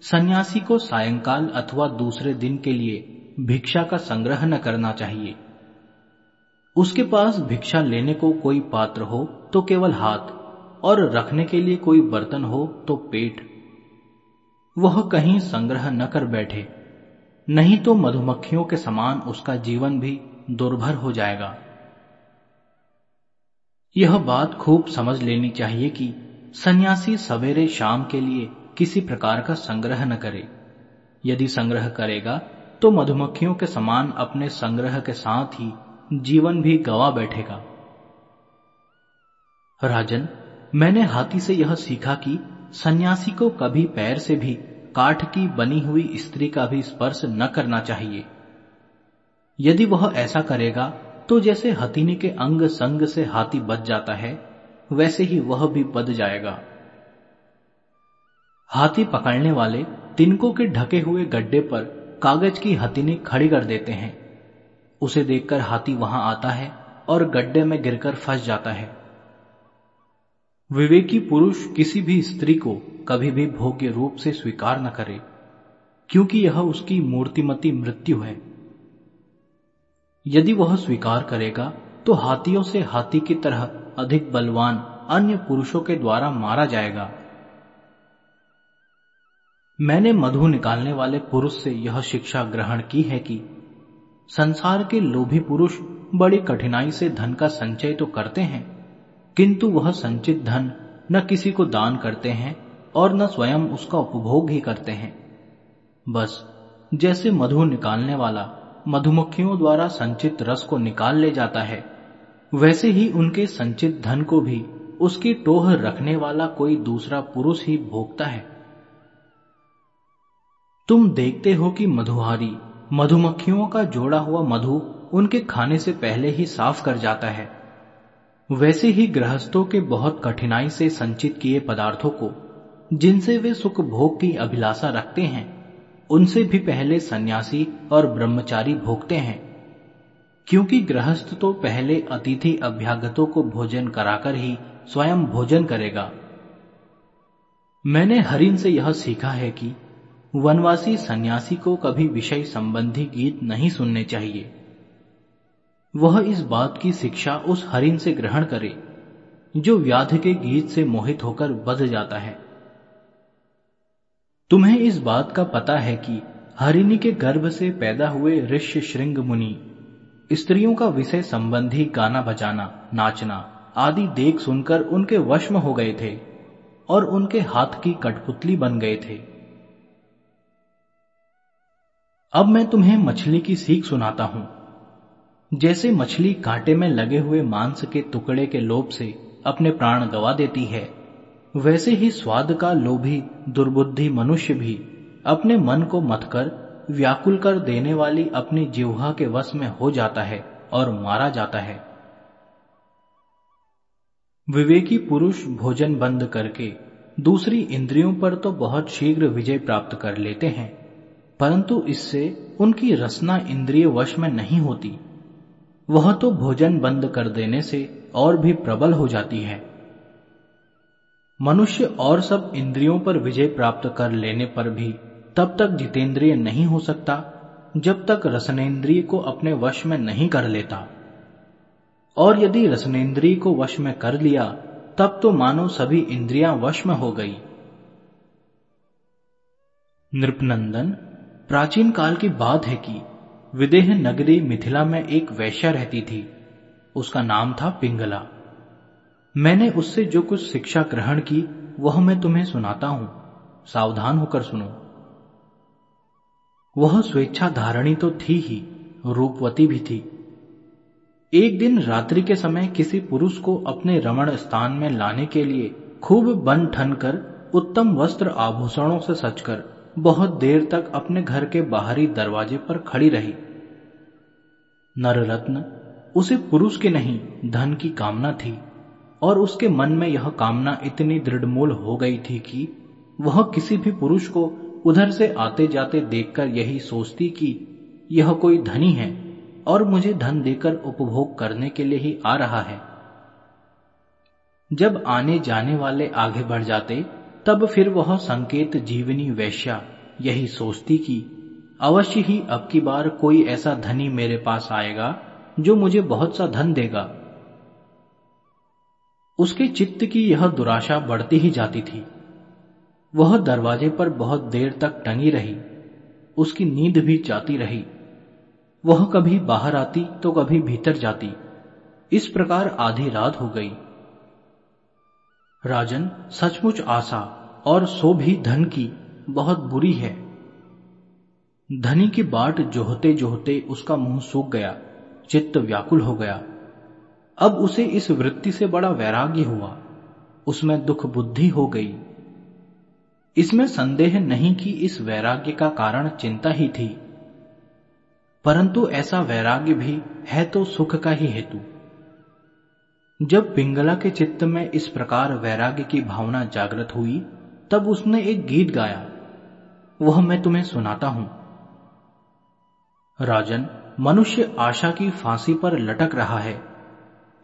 A: सन्यासी को सायंकाल अथवा दूसरे दिन के लिए भिक्षा का संग्रह न करना चाहिए। उसके पास भिक्षा लेने को कोई पात्र हो तो केवल हाथ और रखने के लिए कोई बर्तन हो तो पेट। वह कहीं संग्रह न कर बैठे, नहीं तो मधुमक्खियों के समान उसका जीवन भी दुर्भर हो जाएगा। यह बात खूब समझ लेनी चाहिए कि सन्यासी सवेरे शाम के लिए किसी प्रकार का संग्रह न करे। यदि संग्रह करेगा तो मधुमक्खियों के समान अपने संग्रह के साथ ही जीवन भी गवा बैठेगा। राजन, मैंने हाथी से यह सीखा कि सन्यासी को कभी पैर से भी काठ की बनी हुई स्त्री का भी स्पर्श न करना चाहिए। यदि वह ऐसा करेगा तो जैसे हथीनी के अंग संग से हाथी बच जाता है वैसे ही वह भी बद जाएगा। हाथी पकड़ने वाले तिनकों के ढके हुए गड्ढे पर कागज़ की हथीनी खड़ी कर देते हैं। उसे देखकर हाथी वहाँ आता है और गड्ढे में गिरकर फंस जाता है। विवेकी पुरुष किसी भी स्त्री को कभी भी भोग्य रूप से स्वीकार न करे, क्योंकि यह उसकी मूर्तिमती मृत्यु है। यदि वह स्वीकार करेगा तो हाथियों से हाथी की तरह अधिक बलवान अन्य पुरुषों के द्वारा मारा जाएगा। मैंने मधु निकालने वाले पुरुष से यह शिक्षा ग्रहण की है कि संसार के लोभी पुरुष बड़ी कठिनाई से धन का संचय तो करते हैं, किंतु वह संचित धन न किसी को दान करते हैं और न स्वयं उसका उपभोग ही करते हैं। बस, जैसे मधु निकालने वाला मधुमक्खियों द्वारा संचित रस को निकाल ले जाता है वैसे ही उनके संचित धन को भी उसकी टोह रखने वाला कोई दूसरा पुरुष ही भोगता है। तुम देखते हो कि मधुहारी, मधुमक्खियों का जोड़ा हुआ मधु उनके खाने से पहले ही साफ़ कर जाता है। वैसे ही गृहस्थों के बहुत कठिनाई से संचित किए पदार्थों को, जिनसे वे सुख भोग की अभिलाषा रखते हैं, उनसे भी पहले सन्यासी और ब्रह्मचारी भोगते हैं। क्योंकि गृहस्थ तो पहले अतिथि अभ्यागतों को भोजन कराकर ही स्वयं भोजन करेगा। मैंने हरिन से यह सीखा है कि वनवासी सन्यासी को कभी विषय संबंधी गीत नहीं सुनने चाहिए। वह इस बात की शिक्षा उस हरिण से ग्रहण करे, जो व्याध के गीत से मोहित होकर बध जाता है। तुम्हें इस बात का पता है कि हरिणी के गर्भ से पैदा हुए ऋष्य श्रृंग मुनि स्त्रियों का विषय संबंधी गाना बजाना, नाचना आदि देख सुनकर उनके वश में हो गए थे और उनके हाथ की कठपुतली बन गए थे। अब मैं तुम्हें मछली की सीख सुनाता हूँ। जैसे मछली कांटे में लगे हुए मांस के टुकड़े के लोभ से अपने प्राण गवा देती है, वैसे ही स्वाद का लोभी दुर्बुद्धि मनुष्य भी अपने मन को मतकर व्याकुल कर देने वाली अपनी जिह्वा के वश में हो जाता है और मारा जाता है। विवेकी पुरुष भोजन बंद करके दूसरी इंद्रियों पर तो बहुत शीघ्र विजय प्राप्त कर लेते हैं, परंतु इससे उनकी रसना इंद्रिय वश में नहीं होती। वह तो भोजन बंद कर देने से और भी प्रबल हो जाती है। मनुष्य और सब इंद्रियों पर विजय प्राप्त कर लेने पर भी तब तक जितेंद्रिय नहीं हो सकता, जब तक रसनेन्द्रिय को अपने वश में नहीं कर लेता। और यदि रसनेन्द्रिय को वश में कर लिया, तब तो मानो सभी इंद्रियाँ वश में हो गई। नृपनंदन, प्राचीन काल की बात है कि विदेह नगरी मिथिला में एक वैश्या रहती थी। उसका नाम था पिंगला। मैंने उससे जो कुछ शिक्षा ग्रहण की, वह मैं तुम्हें सुनाता हूँ। सावधान होकर सुनो। वह स्वेच्छा धारणी तो थी ही, रूपवती भी थी। एक दिन रात्रि के समय किसी पुरुष को अपने रमण स्थान में लाने के लिए खूब बन ठन कर, उत्तम वस्त्र आभूषणों से सचकर बहुत देर तक अपने घर के बाहरी दरवाजे पर खड़ी रही। नररत्न, उसे पुरुष के नहीं, धन की कामना थी, और उसके मन में यह कामना इतनी दृढ़मूल हो गई थी कि वह किसी भी पुरुष को उधर से आते जाते देखकर यही सोचती कि यह कोई धनी है और मुझे धन देकर उपभोग करने के लिए ही आ रहा है। जब आने जाने वाले आगे बढ़ जाते, तब फिर वह संकेत जीवनी वैश्या यही सोचती कि अवश्य ही अब की बार कोई ऐसा धनी मेरे पास आएगा जो मुझे बहुत सा धन देगा। उसके चित्त की यह दुराशा बढ़ती ही जाती थी। वह दरवाजे पर बहुत देर तक टंगी रही, उसकी नींद भी जाती रही। वह कभी बाहर आती तो कभी भीतर जाती। इस प्रकार आधी रात हो गई। राजन, सचमुच आशा और सो भी धन की बहुत बुरी है। धनी की बाट जोहते जोहते उसका मुँह सूख गया, चित्त व्याकुल हो गया। अब उसे इस वृत्ति से बड़ा वैराग्य हुआ। उसमें दुख बुद्धि हो गई। इसमें संदेह नहीं कि इस वैराग्य का कारण चिंता ही थी। परंतु ऐसा वैराग्य भी है तो सुख का ही हेतु। जब पिंगला के चित्त में इस प्रकार वैराग्य की भावना जागृत हुई, तब उसने एक गीत गाया। वह मैं तुम्हें सुनाता हूँ। राजन, मनुष्य आशा की फांसी पर लटक रहा है।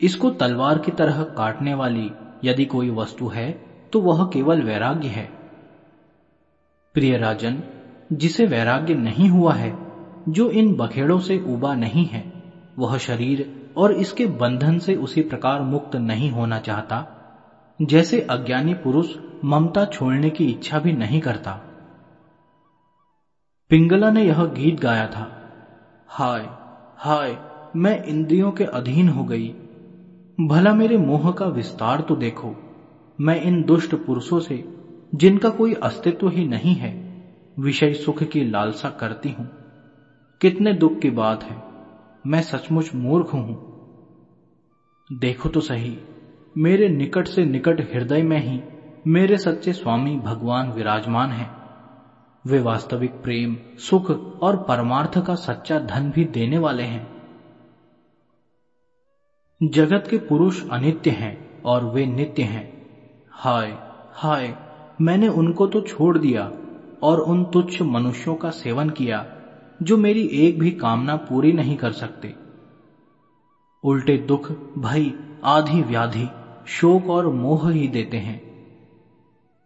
A: इसको तलवार की तरह काटने वाली यदि कोई वस्तु है तो वह केवल वैराग्य है। प्रिय राजन, जिसे वैराग्य नहीं हुआ है, जो इन बखेड़ों से उबा नहीं है, वह शरीर और इसके बंधन से उसी प्रकार मुक्त नहीं होना चाहता। जैसे अज्ञानी पुरुष ममता छोड़ने की इच्छा भी नहीं करता। पिंगला ने यह गीत गाया था, हाय हाय, मैं इंद्रियों के अधीन हो गई। भला मेरे मोह का विस्तार तो देखो। मैं इन दुष्ट पुरुषों से जिनका कोई अस्तित्व ही नहीं है, विषय सुख की लालसा करती हूँ। कितने दुख की बात है, मैं सचमुच मूर्ख हूँ। देखो तो सही, मेरे निकट से निकट हृदय में ही मेरे सच्चे स्वामी भगवान विराजमान हैं। वे वास्तविक प्रेम, सुख और परमार्थ का सच्चा धन भी देने वाले हैं। जगत के पुरुष अनित्य हैं और वे नित्य हैं। हाय हाय मैंने उनको तो छोड़ दिया और उन तुच्छ मनुष्यों का सेवन किया, जो मेरी एक भी कामना पूरी नहीं कर सकते। उल्टे दुख, भय, आधी व्याधि, शोक और मोह ही देते हैं।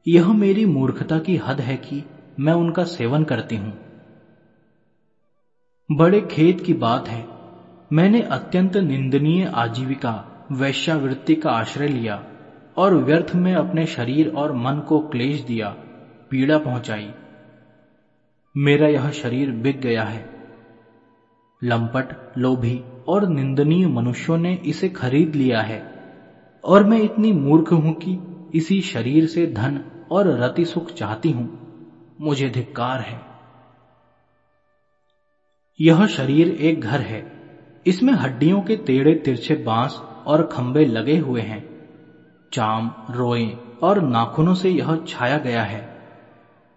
A: यह मेरी मूर्खता की हद है कि मैं उनका सेवन करती हूँ। बड़े खेत की बात है, मैंने अत्यंत निंदनीय आजीविका, वैश्यावृत्ति का आश्रय लिया। और व्यर्थ में अपने शरीर और मन को क्लेश दिया, पीड़ा पहुंचाई। मेरा यह शरीर बिक गया है। लंपट, लोभी और निंदनीय मनुष्यों ने इसे खरीद लिया है। और मैं इतनी मूर्ख हूँ कि इसी शरीर से धन और रति सुख चाहती हूँ। मुझे धिक्कार है। यह शरीर एक घर है। इसमें हड्डियों के तेड़े तिरछे बाँस और खंबे लगे हुए हैं। चाम, रोए और नाखूनों से यह छाया गया है।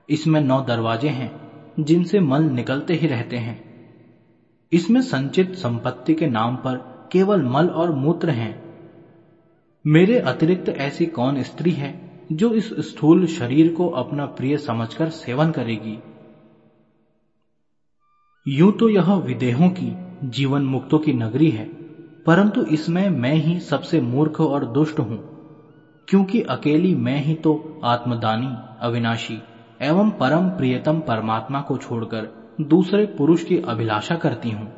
A: इसमें नौ दरवाजे हैं, जिनसे मल निकलते ही रहते हैं। इसमें संचित संपत्ति के नाम पर केवल मल और मूत्र हैं। मेरे अतिरिक्त ऐसी कौन स्त्री है, जो इस स्थूल शरीर को अपना प्रिय समझकर सेवन करेगी? यूँ तो यह विदेहों की, जीवन मुक्तों की नगरी है, परंतु इसमें मैं ही सबसे मूर्ख और दुष्ट हूँ। क्योंकि अकेली मैं ही तो आत्मदानी, अविनाशी एवं परम प्रियतम परमात्मा को छोड़कर दूसरे पुरुष की अभिलाषा करती हूँ।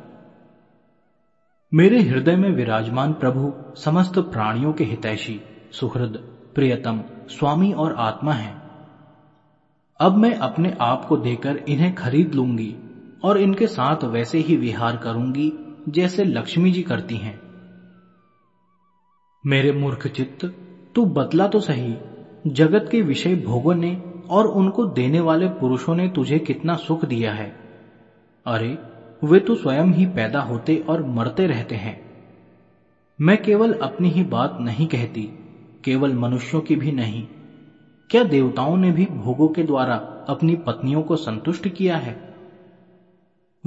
A: मेरे हृदय में विराजमान प्रभु समस्त प्राणियों के हितैषी, सुहृद, प्रियतम, स्वामी और आत्मा है। अब मैं अपने आप को देकर इन्हें खरीद लूँगी और इनके साथ वैसे ही विहार करूँगी जैसे लक्ष्मी जी करती हैं। मेरे मूर्ख चित्त तू बतला तो सही। जगत के विषय भोगों ने और उनको देने वाले पुरुषों ने तुझे कितना सुख दिया है। अरे, वे तो स्वयं ही पैदा होते और मरते रहते हैं। मैं केवल अपनी ही बात नहीं कहती, केवल मनुष्यों की भी नहीं। क्या देवताओं ने भी भोगों के द्वारा अपनी पत्नियों को संतुष्ट किया है?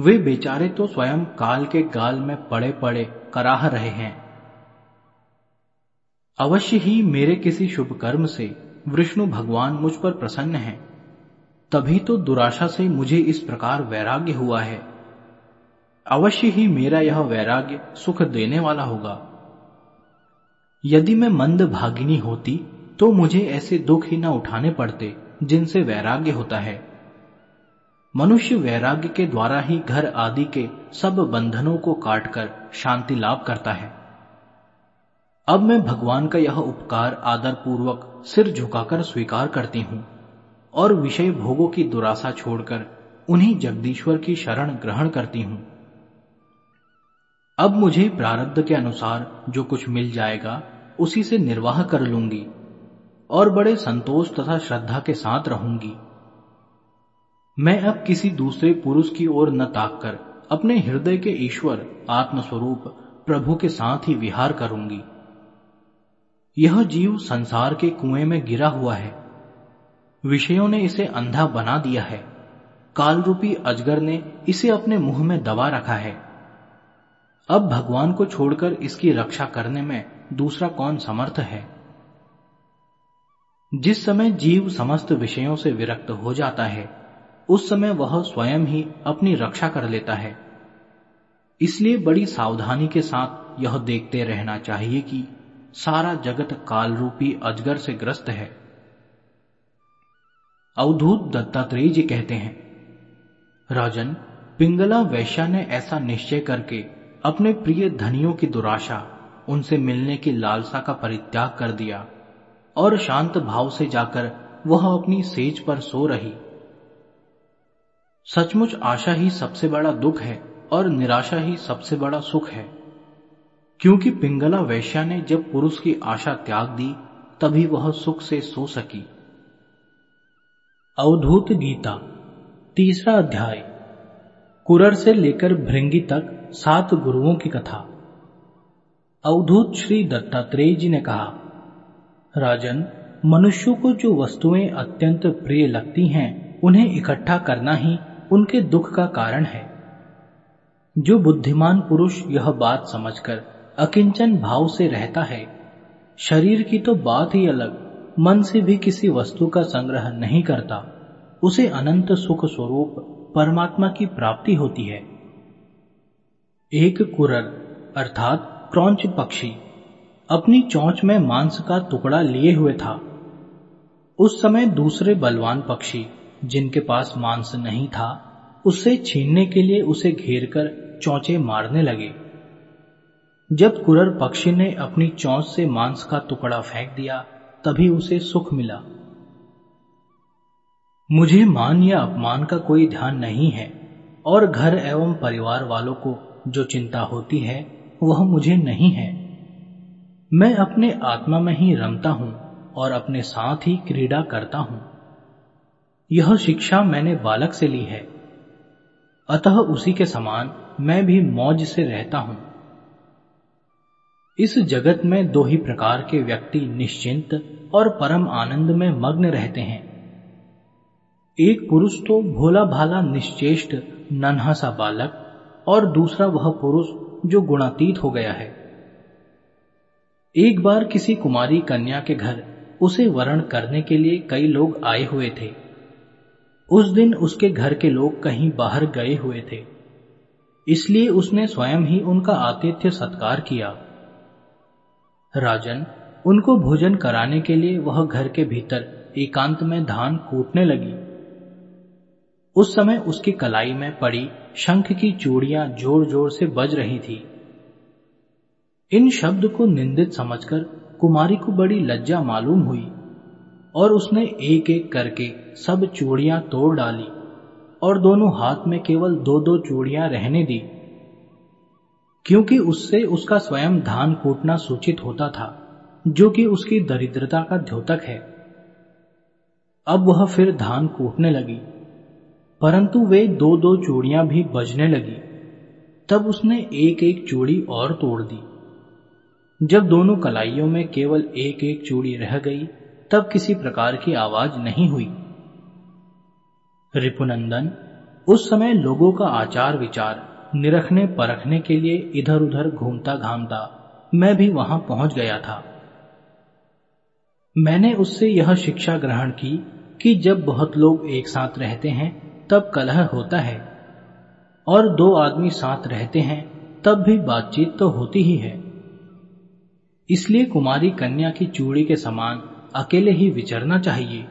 A: वे बेचारे तो स्वयं काल के गाल में पड़े पड़े कराह रहे हैं। अवश्य ही मेरे किसी शुभ कर्म से विष्णु भगवान मुझ पर प्रसन्न हैं। तभी तो दुराशा से मुझे इस प्रकार वैराग्य हुआ है। अवश्य ही मेरा यह वैराग्य सुख देने वाला होगा। यदि मैं मंद भागिनी होती तो मुझे ऐसे दुख ही न उठाने पड़ते, जिनसे वैराग्य होता है। मनुष्य वैराग्य के द्वारा ही घर आदि के सब बंधनों को काटकर शांति लाभ करता है। अब मैं भगवान का यह उपकार आदर पूर्वक सिर झुकाकर स्वीकार करती हूँ और विषय भोगों की दुराशा छोड़कर उन्हीं जगदीश्वर की शरण ग्रहण करती हूँ। अब मुझे प्रारब्ध के अनुसार जो कुछ मिल जाएगा, उसी से निर्वाह कर लूँगी और बड़े संतोष तथा श्रद्धा के साथ रहूँगी। मैं अब किसी दूसरे पुरुष की ओर न ताककर अपने हृदय के ईश्वर आत्मस्वरूप प्रभु के साथ ही विहार करूँगी। यह जीव संसार के कुएँ में गिरा हुआ है। विषयों ने इसे अंधा बना दिया है। काल रूपी अजगर ने इसे अपने मुँह में दबा रखा है। अब भगवान को छोड़कर इसकी रक्षा करने में दूसरा कौन समर्थ है? जिस समय जीव समस्त विषयों से विरक्त हो जाता है, उस समय वह स्वयं ही अपनी रक्षा कर लेता है। इसलिए बड़ी सावधानी के साथ यह देखते रहना चाहिए कि सारा जगत काल रूपी अजगर से ग्रस्त है। अवधूत दत्तात्रेय जी कहते हैं, राजन, पिंगला वैश्या ने ऐसा निश्चय करके अपने प्रिय धनियों की दुराशा, उनसे मिलने की लालसा का परित्याग कर दिया और शांत भाव से जाकर वह अपनी सेज पर सो रही। सचमुच आशा ही सबसे बड़ा दुख है और निराशा ही सबसे बड़ा सुख है। क्योंकि पिंगला वैश्या ने जब पुरुष की आशा त्याग दी, तभी वह सुख से सो सकी। अवधूत गीता, तीसरा अध्याय। कुरर से लेकर भृंगी तक सात गुरुओं की कथा। अवधूत श्री दत्तात्रेय जी ने कहा, राजन, मनुष्यों को जो वस्तुएँ अत्यंत प्रिय लगती हैं, उन्हें इकट्ठा करना ही उनके दुख का कारण है। जो बुद्धिमान पुरुष यह बात समझकर अकिंचन भाव से रहता है। शरीर की तो बात ही अलग। मन से भी किसी वस्तु का संग्रह नहीं करता। उसे अनंत सुख स्वरूप परमात्मा की प्राप्ति होती है। एक कुरर, अर्थात क्रौच पक्षी, अपनी चौंच में मांस का टुकड़ा लिए हुए था। उस समय दूसरे बलवान पक्षी, जिनके पास मांस नहीं था उससे छीनने के लिए उसे घेर कर चौचे मारने लगे। जब कुरर पक्षी ने अपनी चौंच से मांस का टुकड़ा फेंक दिया, तभी उसे सुख मिला। मुझे मान या अपमान का कोई ध्यान नहीं है, और घर एवं परिवार वालों को जो चिंता होती है, वह मुझे नहीं है। मैं अपने आत्मा में ही रमता हूँ, और अपने साथ ही क्रीड़ा करता हूँ। यह शिक्षा मैंने बालक से ली है। अतः उसी के समान मैं भी मौज से रहता हूँ। इस जगत में दो ही प्रकार के व्यक्ति निश्चिंत और परम आनंद में मग्न रहते हैं। एक पुरुष तो भोला भाला निश्चेष्ट नन्हा सा बालक, और दूसरा वह पुरुष जो गुणातीत हो गया है। एक बार किसी कुमारी कन्या के घर उसे वर्ण करने के लिए कई लोग आए हुए थे। उस दिन उसके घर के लोग कहीं बाहर गए हुए थे। इसलिए उसने स्वयं ही उनका आतिथ्य सत्कार किया। राजन, उनको भोजन कराने के लिए वह घर के भीतर एकांत में धान कूटने लगी। उस समय उसकी कलाई में पड़ी शंख की चूड़ियाँ ज़ोर ज़ोर से बज रही थी। इन शब्द को निंदित समझकर कुमारी को बड़ी लज्जा मालूम हुई और उसने एक एक करके सब चूड़ियाँ तोड़ डाली और दोनों हाथ में केवल दो दो चूड़ियाँ रहने दी। क्योंकि उससे उसका स्वयं धान कूटना सूचित होता था, जो कि उसकी दरिद्रता का द्योतक है। अब वह फिर धान कूटने लगी, परंतु वे दो दो चूड़ियाँ भी बजने लगी। तब उसने एक एक चूड़ी और तोड़ दी। जब दोनों कलाइयों में केवल एक एक चूड़ी रह गई, तब किसी प्रकार की आवाज़ नहीं हुई। रिपुनंदन, उस समय लोगों का आचार विचार निरखने परखने के लिए इधर उधर घूमता घामता मैं भी वहाँ पहुँच गया था। मैंने उससे यह शिक्षा ग्रहण की कि जब बहुत लोग एक साथ रहते हैं, तब कलह होता है और दो आदमी साथ रहते हैं, तब भी बातचीत तो होती ही है। इसलिए कुमारी कन्या की चूड़ी के समान अकेले ही विचरना चाहिए।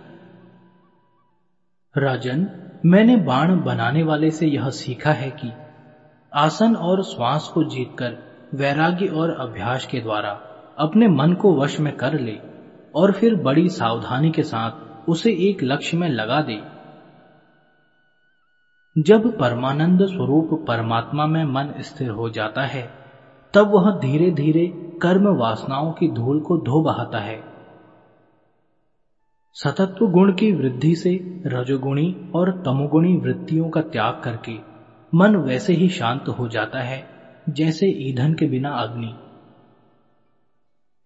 A: राजन, मैंने बाण बनाने वाले से यह सीखा है कि आसन और श्वास को जीतकर वैराग्य और अभ्यास के द्वारा अपने मन को वश में कर ले और फिर बड़ी सावधानी के साथ उसे एक लक्ष्य में लगा दे। जब परमानंद स्वरूप परमात्मा में मन स्थिर हो जाता है, तब वह धीरे धीरे कर्म वासनाओं की धूल को धो बहाता है। सतत्व गुण की वृद्धि से रजोगुणी और तमोगुणी वृत्तियों का त्याग करके मन वैसे ही शांत हो जाता है, जैसे ईंधन के बिना अग्नि।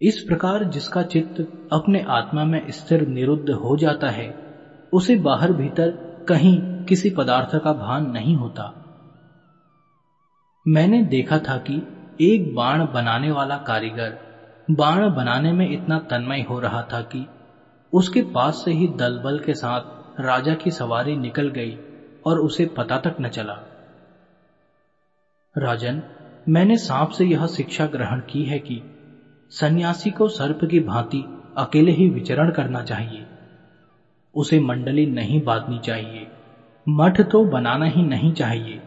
A: इस प्रकार जिसका चित्त अपने आत्मा में स्थिर निरुद्ध हो जाता है, उसे बाहर भीतर कहीं किसी पदार्थ का भान नहीं होता। मैंने देखा था कि एक बाण बनाने वाला कारीगर, बाण बनाने में इतना तन्मय हो रहा था कि उसके पास से ही दलबल के साथ राजा की सवारी निकल गई और उसे पता तक न चला। राजन, मैंने सांप से यह शिक्षा ग्रहण की है कि सन्यासी को सर्प की भांति अकेले ही विचरण करना चाहिए। उसे मंडली नहीं बांधनी चाहिए। मठ तो बनाना ही नहीं चाहिए।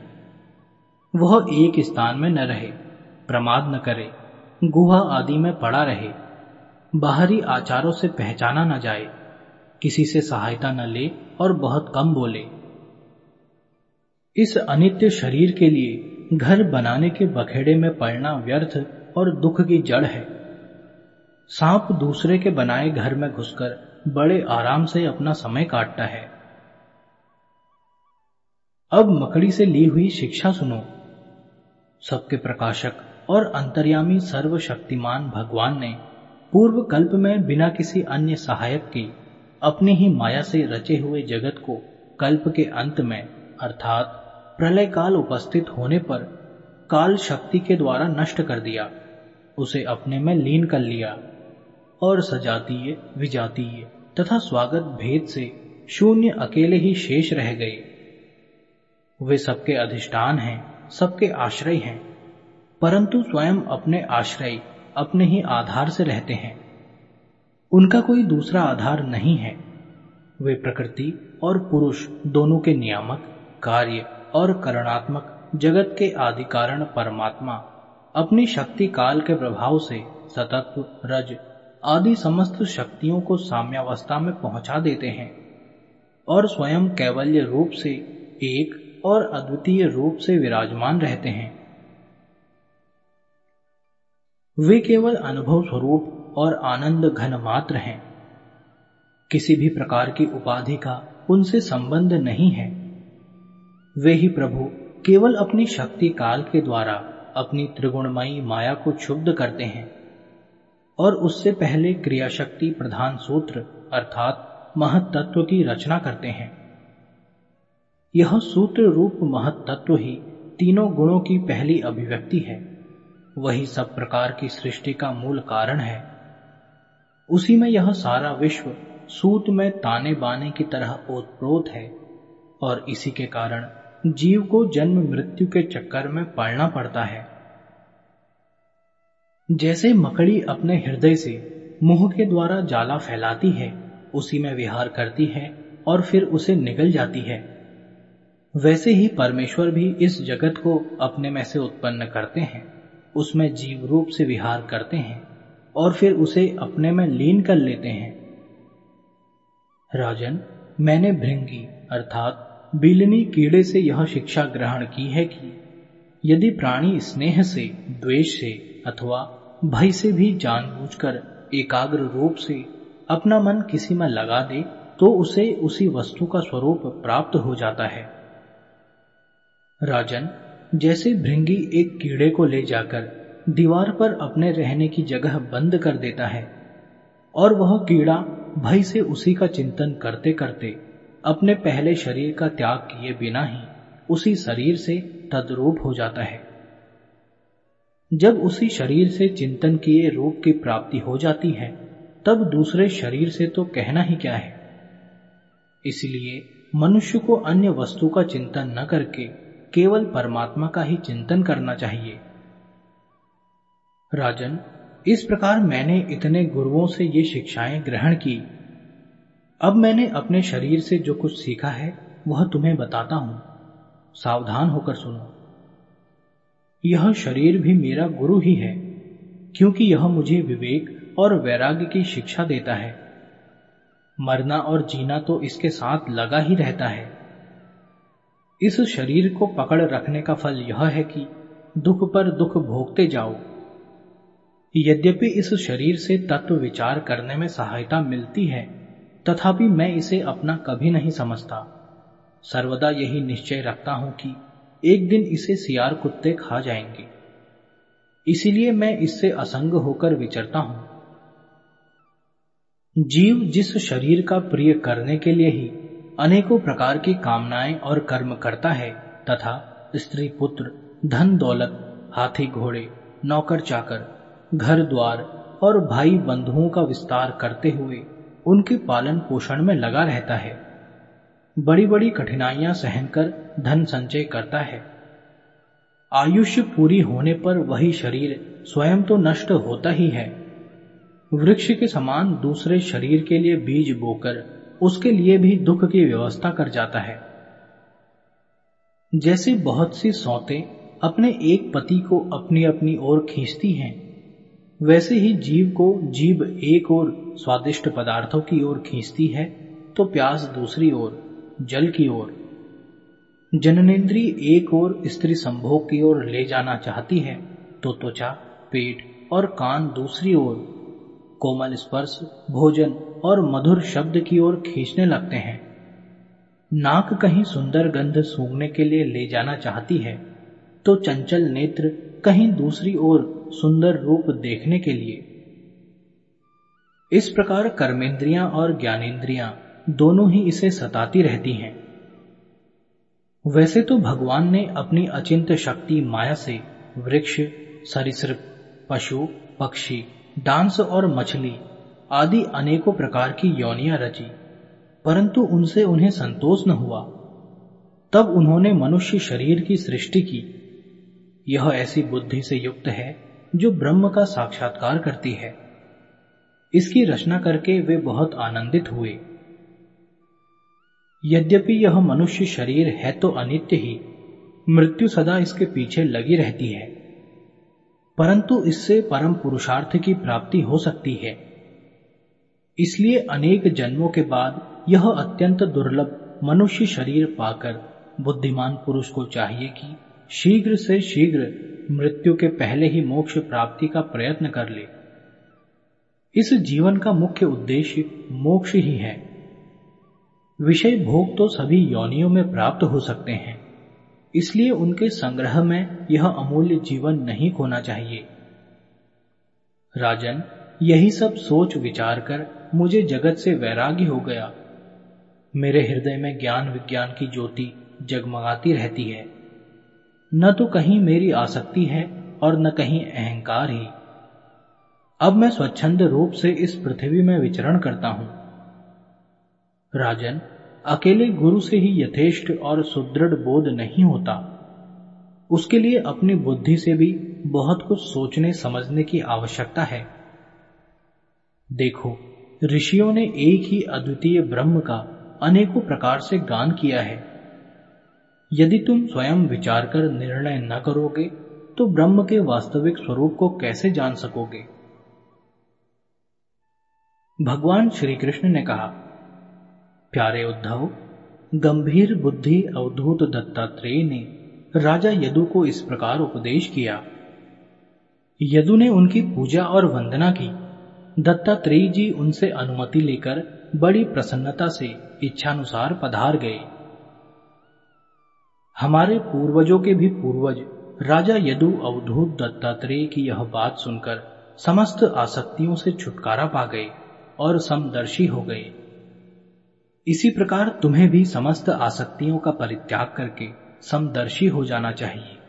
A: वह एक स्थान में न रहे, प्रमाद न करे, गुहा आदि में पड़ा रहे। बाहरी आचारों से पहचाना न जाए, किसी से सहायता न ले और बहुत कम बोले। इस अनित्य शरीर के लिए घर बनाने के बखेड़े में पड़ना व्यर्थ और दुख की जड़ है। सांप दूसरे के बनाए घर में घुसकर बड़े आराम से अपना समय काटता है। अब मकड़ी से ली हुई शिक्षा सुनो। सबके प्रकाशक और अंतर्यामी सर्वशक्तिमान भगवान ने पूर्व कल्प में बिना किसी अन्य सहायक के अपनी ही माया से रचे हुए जगत को कल्प के अंत में, अर्थात प्रलय काल उपस्थित होने पर काल शक्ति के द्वारा नष्ट कर दिया। उसे अपने में लीन कर लिया। और सजातीय, विजातीय तथा स्वागत भेद से शून्य अकेले ही शेष रह गए। वे सबके अधिष्ठान हैं, सबके आश्रय हैं। परंतु स्वयं अपने आश्रय, अपने ही आधार से रहते हैं। उनका कोई दूसरा आधार नहीं है। वे प्रकृति और पुरुष दोनों के नियामक, कार्य और करणात्मक जगत के आदि कारण परमात्मा अपनी शक्ति काल के प्रभाव से सतत्व, रज आदि समस्त शक्तियों को साम्यावस्था में पहुँचा देते हैं और स्वयं कैवल्य रूप से एक और अद्वितीय रूप से विराजमान रहते हैं। वे केवल अनुभव स्वरूप और आनंद घन मात्र हैं। किसी भी प्रकार की उपाधि का उनसे संबंध नहीं है। वे ही प्रभु केवल अपनी शक्ति काल के द्वारा अपनी त्रिगुणमयी माया को क्षुब्ध करते हैं और उससे पहले क्रियाशक्ति प्रधान सूत्र अर्थात महत्त्व की रचना करते हैं। यह सूत्र रूप महत्त्व ही तीनों गुणों की पहली अभिव्यक्ति है। वही सब प्रकार की सृष्टि का मूल कारण है। उसी में यह सारा विश्व सूत में ताने बाने की तरह ओतप्रोत है और इसी के कारण जीव को जन्म मृत्यु के चक्कर में पड़ना पड़ता है। जैसे मकड़ी अपने हृदय से मुँह के द्वारा जाला फैलाती है, उसी में विहार करती है और फिर उसे निगल जाती है। वैसे ही परमेश्वर भी इस जगत को अपने में से उत्पन्न करते हैं, उसमें जीव रूप से विहार करते हैं और फिर उसे अपने में लीन कर लेते हैं। राजन, मैंने भृंगी, अर्थात बिलनी कीड़े से यह शिक्षा ग्रहण की है कि यदि प्राणी स्नेह से, द्वेष से अथवा भय से भी जानबूझकर एकाग्र रूप से अपना मन किसी में लगा दे तो उसे उसी वस्तु का स्वरूप प्राप्त हो जाता है। राजन, जैसे भृंगी एक कीड़े को ले जाकर दीवार पर अपने रहने की जगह बंद कर देता है, और वह कीड़ा भय से उसी का चिंतन करते करते अपने पहले शरीर का त्याग किए बिना ही उसी शरीर से तद्रूप हो जाता है। जब उसी शरीर से चिंतन किए रूप की प्राप्ति हो जाती है, तब दूसरे शरीर से तो कहना ही क्या है? इसलिए मनुष्य को अन्य वस्तु का चिंतन न करके केवल परमात्मा का ही चिंतन करना चाहिए। राजन, इस प्रकार मैंने इतने गुरुओं से ये शिक्षाएँ ग्रहण की अब मैंने अपने शरीर से जो कुछ सीखा है, वह तुम्हें बताता हूँ। सावधान होकर सुनो। यह शरीर भी मेरा गुरु ही है, क्योंकि यह मुझे विवेक और वैराग्य की शिक्षा देता है। मरना और जीना तो इसके साथ लगा ही रहता है। इस शरीर को पकड़ रखने का फल यह है कि दुख पर दुख भोगते जाओ। यद्यपि इस शरीर से तत्व विचार करने में सहायता मिलती है तथापि मैं इसे अपना कभी नहीं समझता। सर्वदा यही निश्चय रखता हूँ कि एक दिन इसे सियार कुत्ते खा जाएँगे। इसीलिए मैं इससे असंग होकर विचरता हूँ। जीव जिस शरीर का प्रिय करने के लिए ही अनेकों प्रकार की कामनाएँ और कर्म करता है, तथा स्त्री पुत्र, धन दौलत, हाथी घोड़े, नौकर चाकर, घर द्वार और भाई बंधुओं का विस्तार करते हुए उनके पालन पोषण में लगा रहता है। बड़ी बड़ी कठिनाइयाँ सहनकर धन संचय करता है। आयुष्य पूरी होने पर वही शरीर स्वयं तो नष्ट होता ही है। वृक्ष के समान दूसरे शरीर के लिए बीज बोकर उसके लिए भी दुख की व्यवस्था कर जाता है। जैसे बहुत सी सौते अपने एक पति को अपनी अपनी ओर खींचती हैं, वैसे ही जीव को जीव एक ओर स्वादिष्ट पदार्थों की ओर खींचती है तो प्यास दूसरी ओर, जल की ओर। जननेन्द्रीय एक ओर स्त्री संभोग की ओर ले जाना चाहती है तो त्वचा, पेट और कान दूसरी ओर। कोमल स्पर्श, भोजन और मधुर शब्द की ओर खींचने लगते हैं। नाक कहीं सुंदर गंध सूंघने के लिए ले जाना चाहती है तो चंचल नेत्र कहीं दूसरी ओर सुंदर रूप देखने के लिए। इस प्रकार कर्मेंद्रियाँ और ज्ञानेन्द्रियाँ दोनों ही इसे सताती रहती हैं। वैसे तो भगवान ने अपनी अचिंत शक्ति माया से वृक्ष, सरिसृप, पशु, पक्षी, डांस और मछली आदि अनेकों प्रकार की योनियाँ रची, परंतु उनसे उन्हें संतोष न हुआ। तब उन्होंने मनुष्य शरीर की सृष्टि की। यह ऐसी बुद्धि से युक्त है जो ब्रह्म का साक्षात्कार करती है। इसकी रचना करके वे बहुत आनंदित हुए। यद्यपि यह मनुष्य शरीर है तो अनित्य ही, मृत्यु सदा इसके पीछे लगी रहती है। परंतु इससे परम पुरुषार्थ की प्राप्ति हो सकती है। इसलिए अनेक जन्मों के बाद यह अत्यंत दुर्लभ मनुष्य शरीर पाकर बुद्धिमान पुरुष को चाहिए कि शीघ्र से शीघ्र मृत्यु के पहले ही मोक्ष प्राप्ति का प्रयत्न कर ले। इस जीवन का मुख्य उद्देश्य मोक्ष ही है। विषय भोग तो सभी योनियों में प्राप्त हो सकते हैं। इसलिए उनके संग्रह में यह अमूल्य जीवन नहीं खोना चाहिए। राजन, यही सब सोच विचार कर मुझे जगत से वैराग्य हो गया। मेरे हृदय में ज्ञान विज्ञान की ज्योति जगमगाती रहती है। न तो कहीं मेरी आसक्ति है और न कहीं अहंकार ही। अब मैं स्वच्छंद रूप से इस पृथ्वी में विचरण करता हूँ। राजन, अकेले गुरु से ही यथेष्ट और सुदृढ़ बोध नहीं होता। उसके लिए अपनी बुद्धि से भी बहुत कुछ सोचने, समझने की आवश्यकता है। देखो, ऋषियों ने एक ही अद्वितीय ब्रह्म का अनेकों प्रकार से गान किया है। यदि तुम स्वयं विचार कर निर्णय न करोगे तो ब्रह्म के वास्तविक स्वरूप को कैसे जान सकोगे? भगवान श्री कृष्ण ने कहा, प्यारे उद्धव, गंभीर बुद्धि अवधूत दत्तात्रेय ने राजा यदु को इस प्रकार उपदेश किया। यदु ने उनकी पूजा और वंदना की। दत्तात्रेय जी उनसे अनुमति लेकर बड़ी प्रसन्नता से इच्छानुसार पधार गए। हमारे पूर्वजों के भी पूर्वज राजा यदु अवधूत दत्तात्रेय की यह बात सुनकर समस्त आसक्तियों से छुटकारा पा गए। और समदर्शी हो गए। इसी प्रकार तुम्हें भी समस्त आसक्तियों का परित्याग करके समदर्शी हो जाना चाहिए।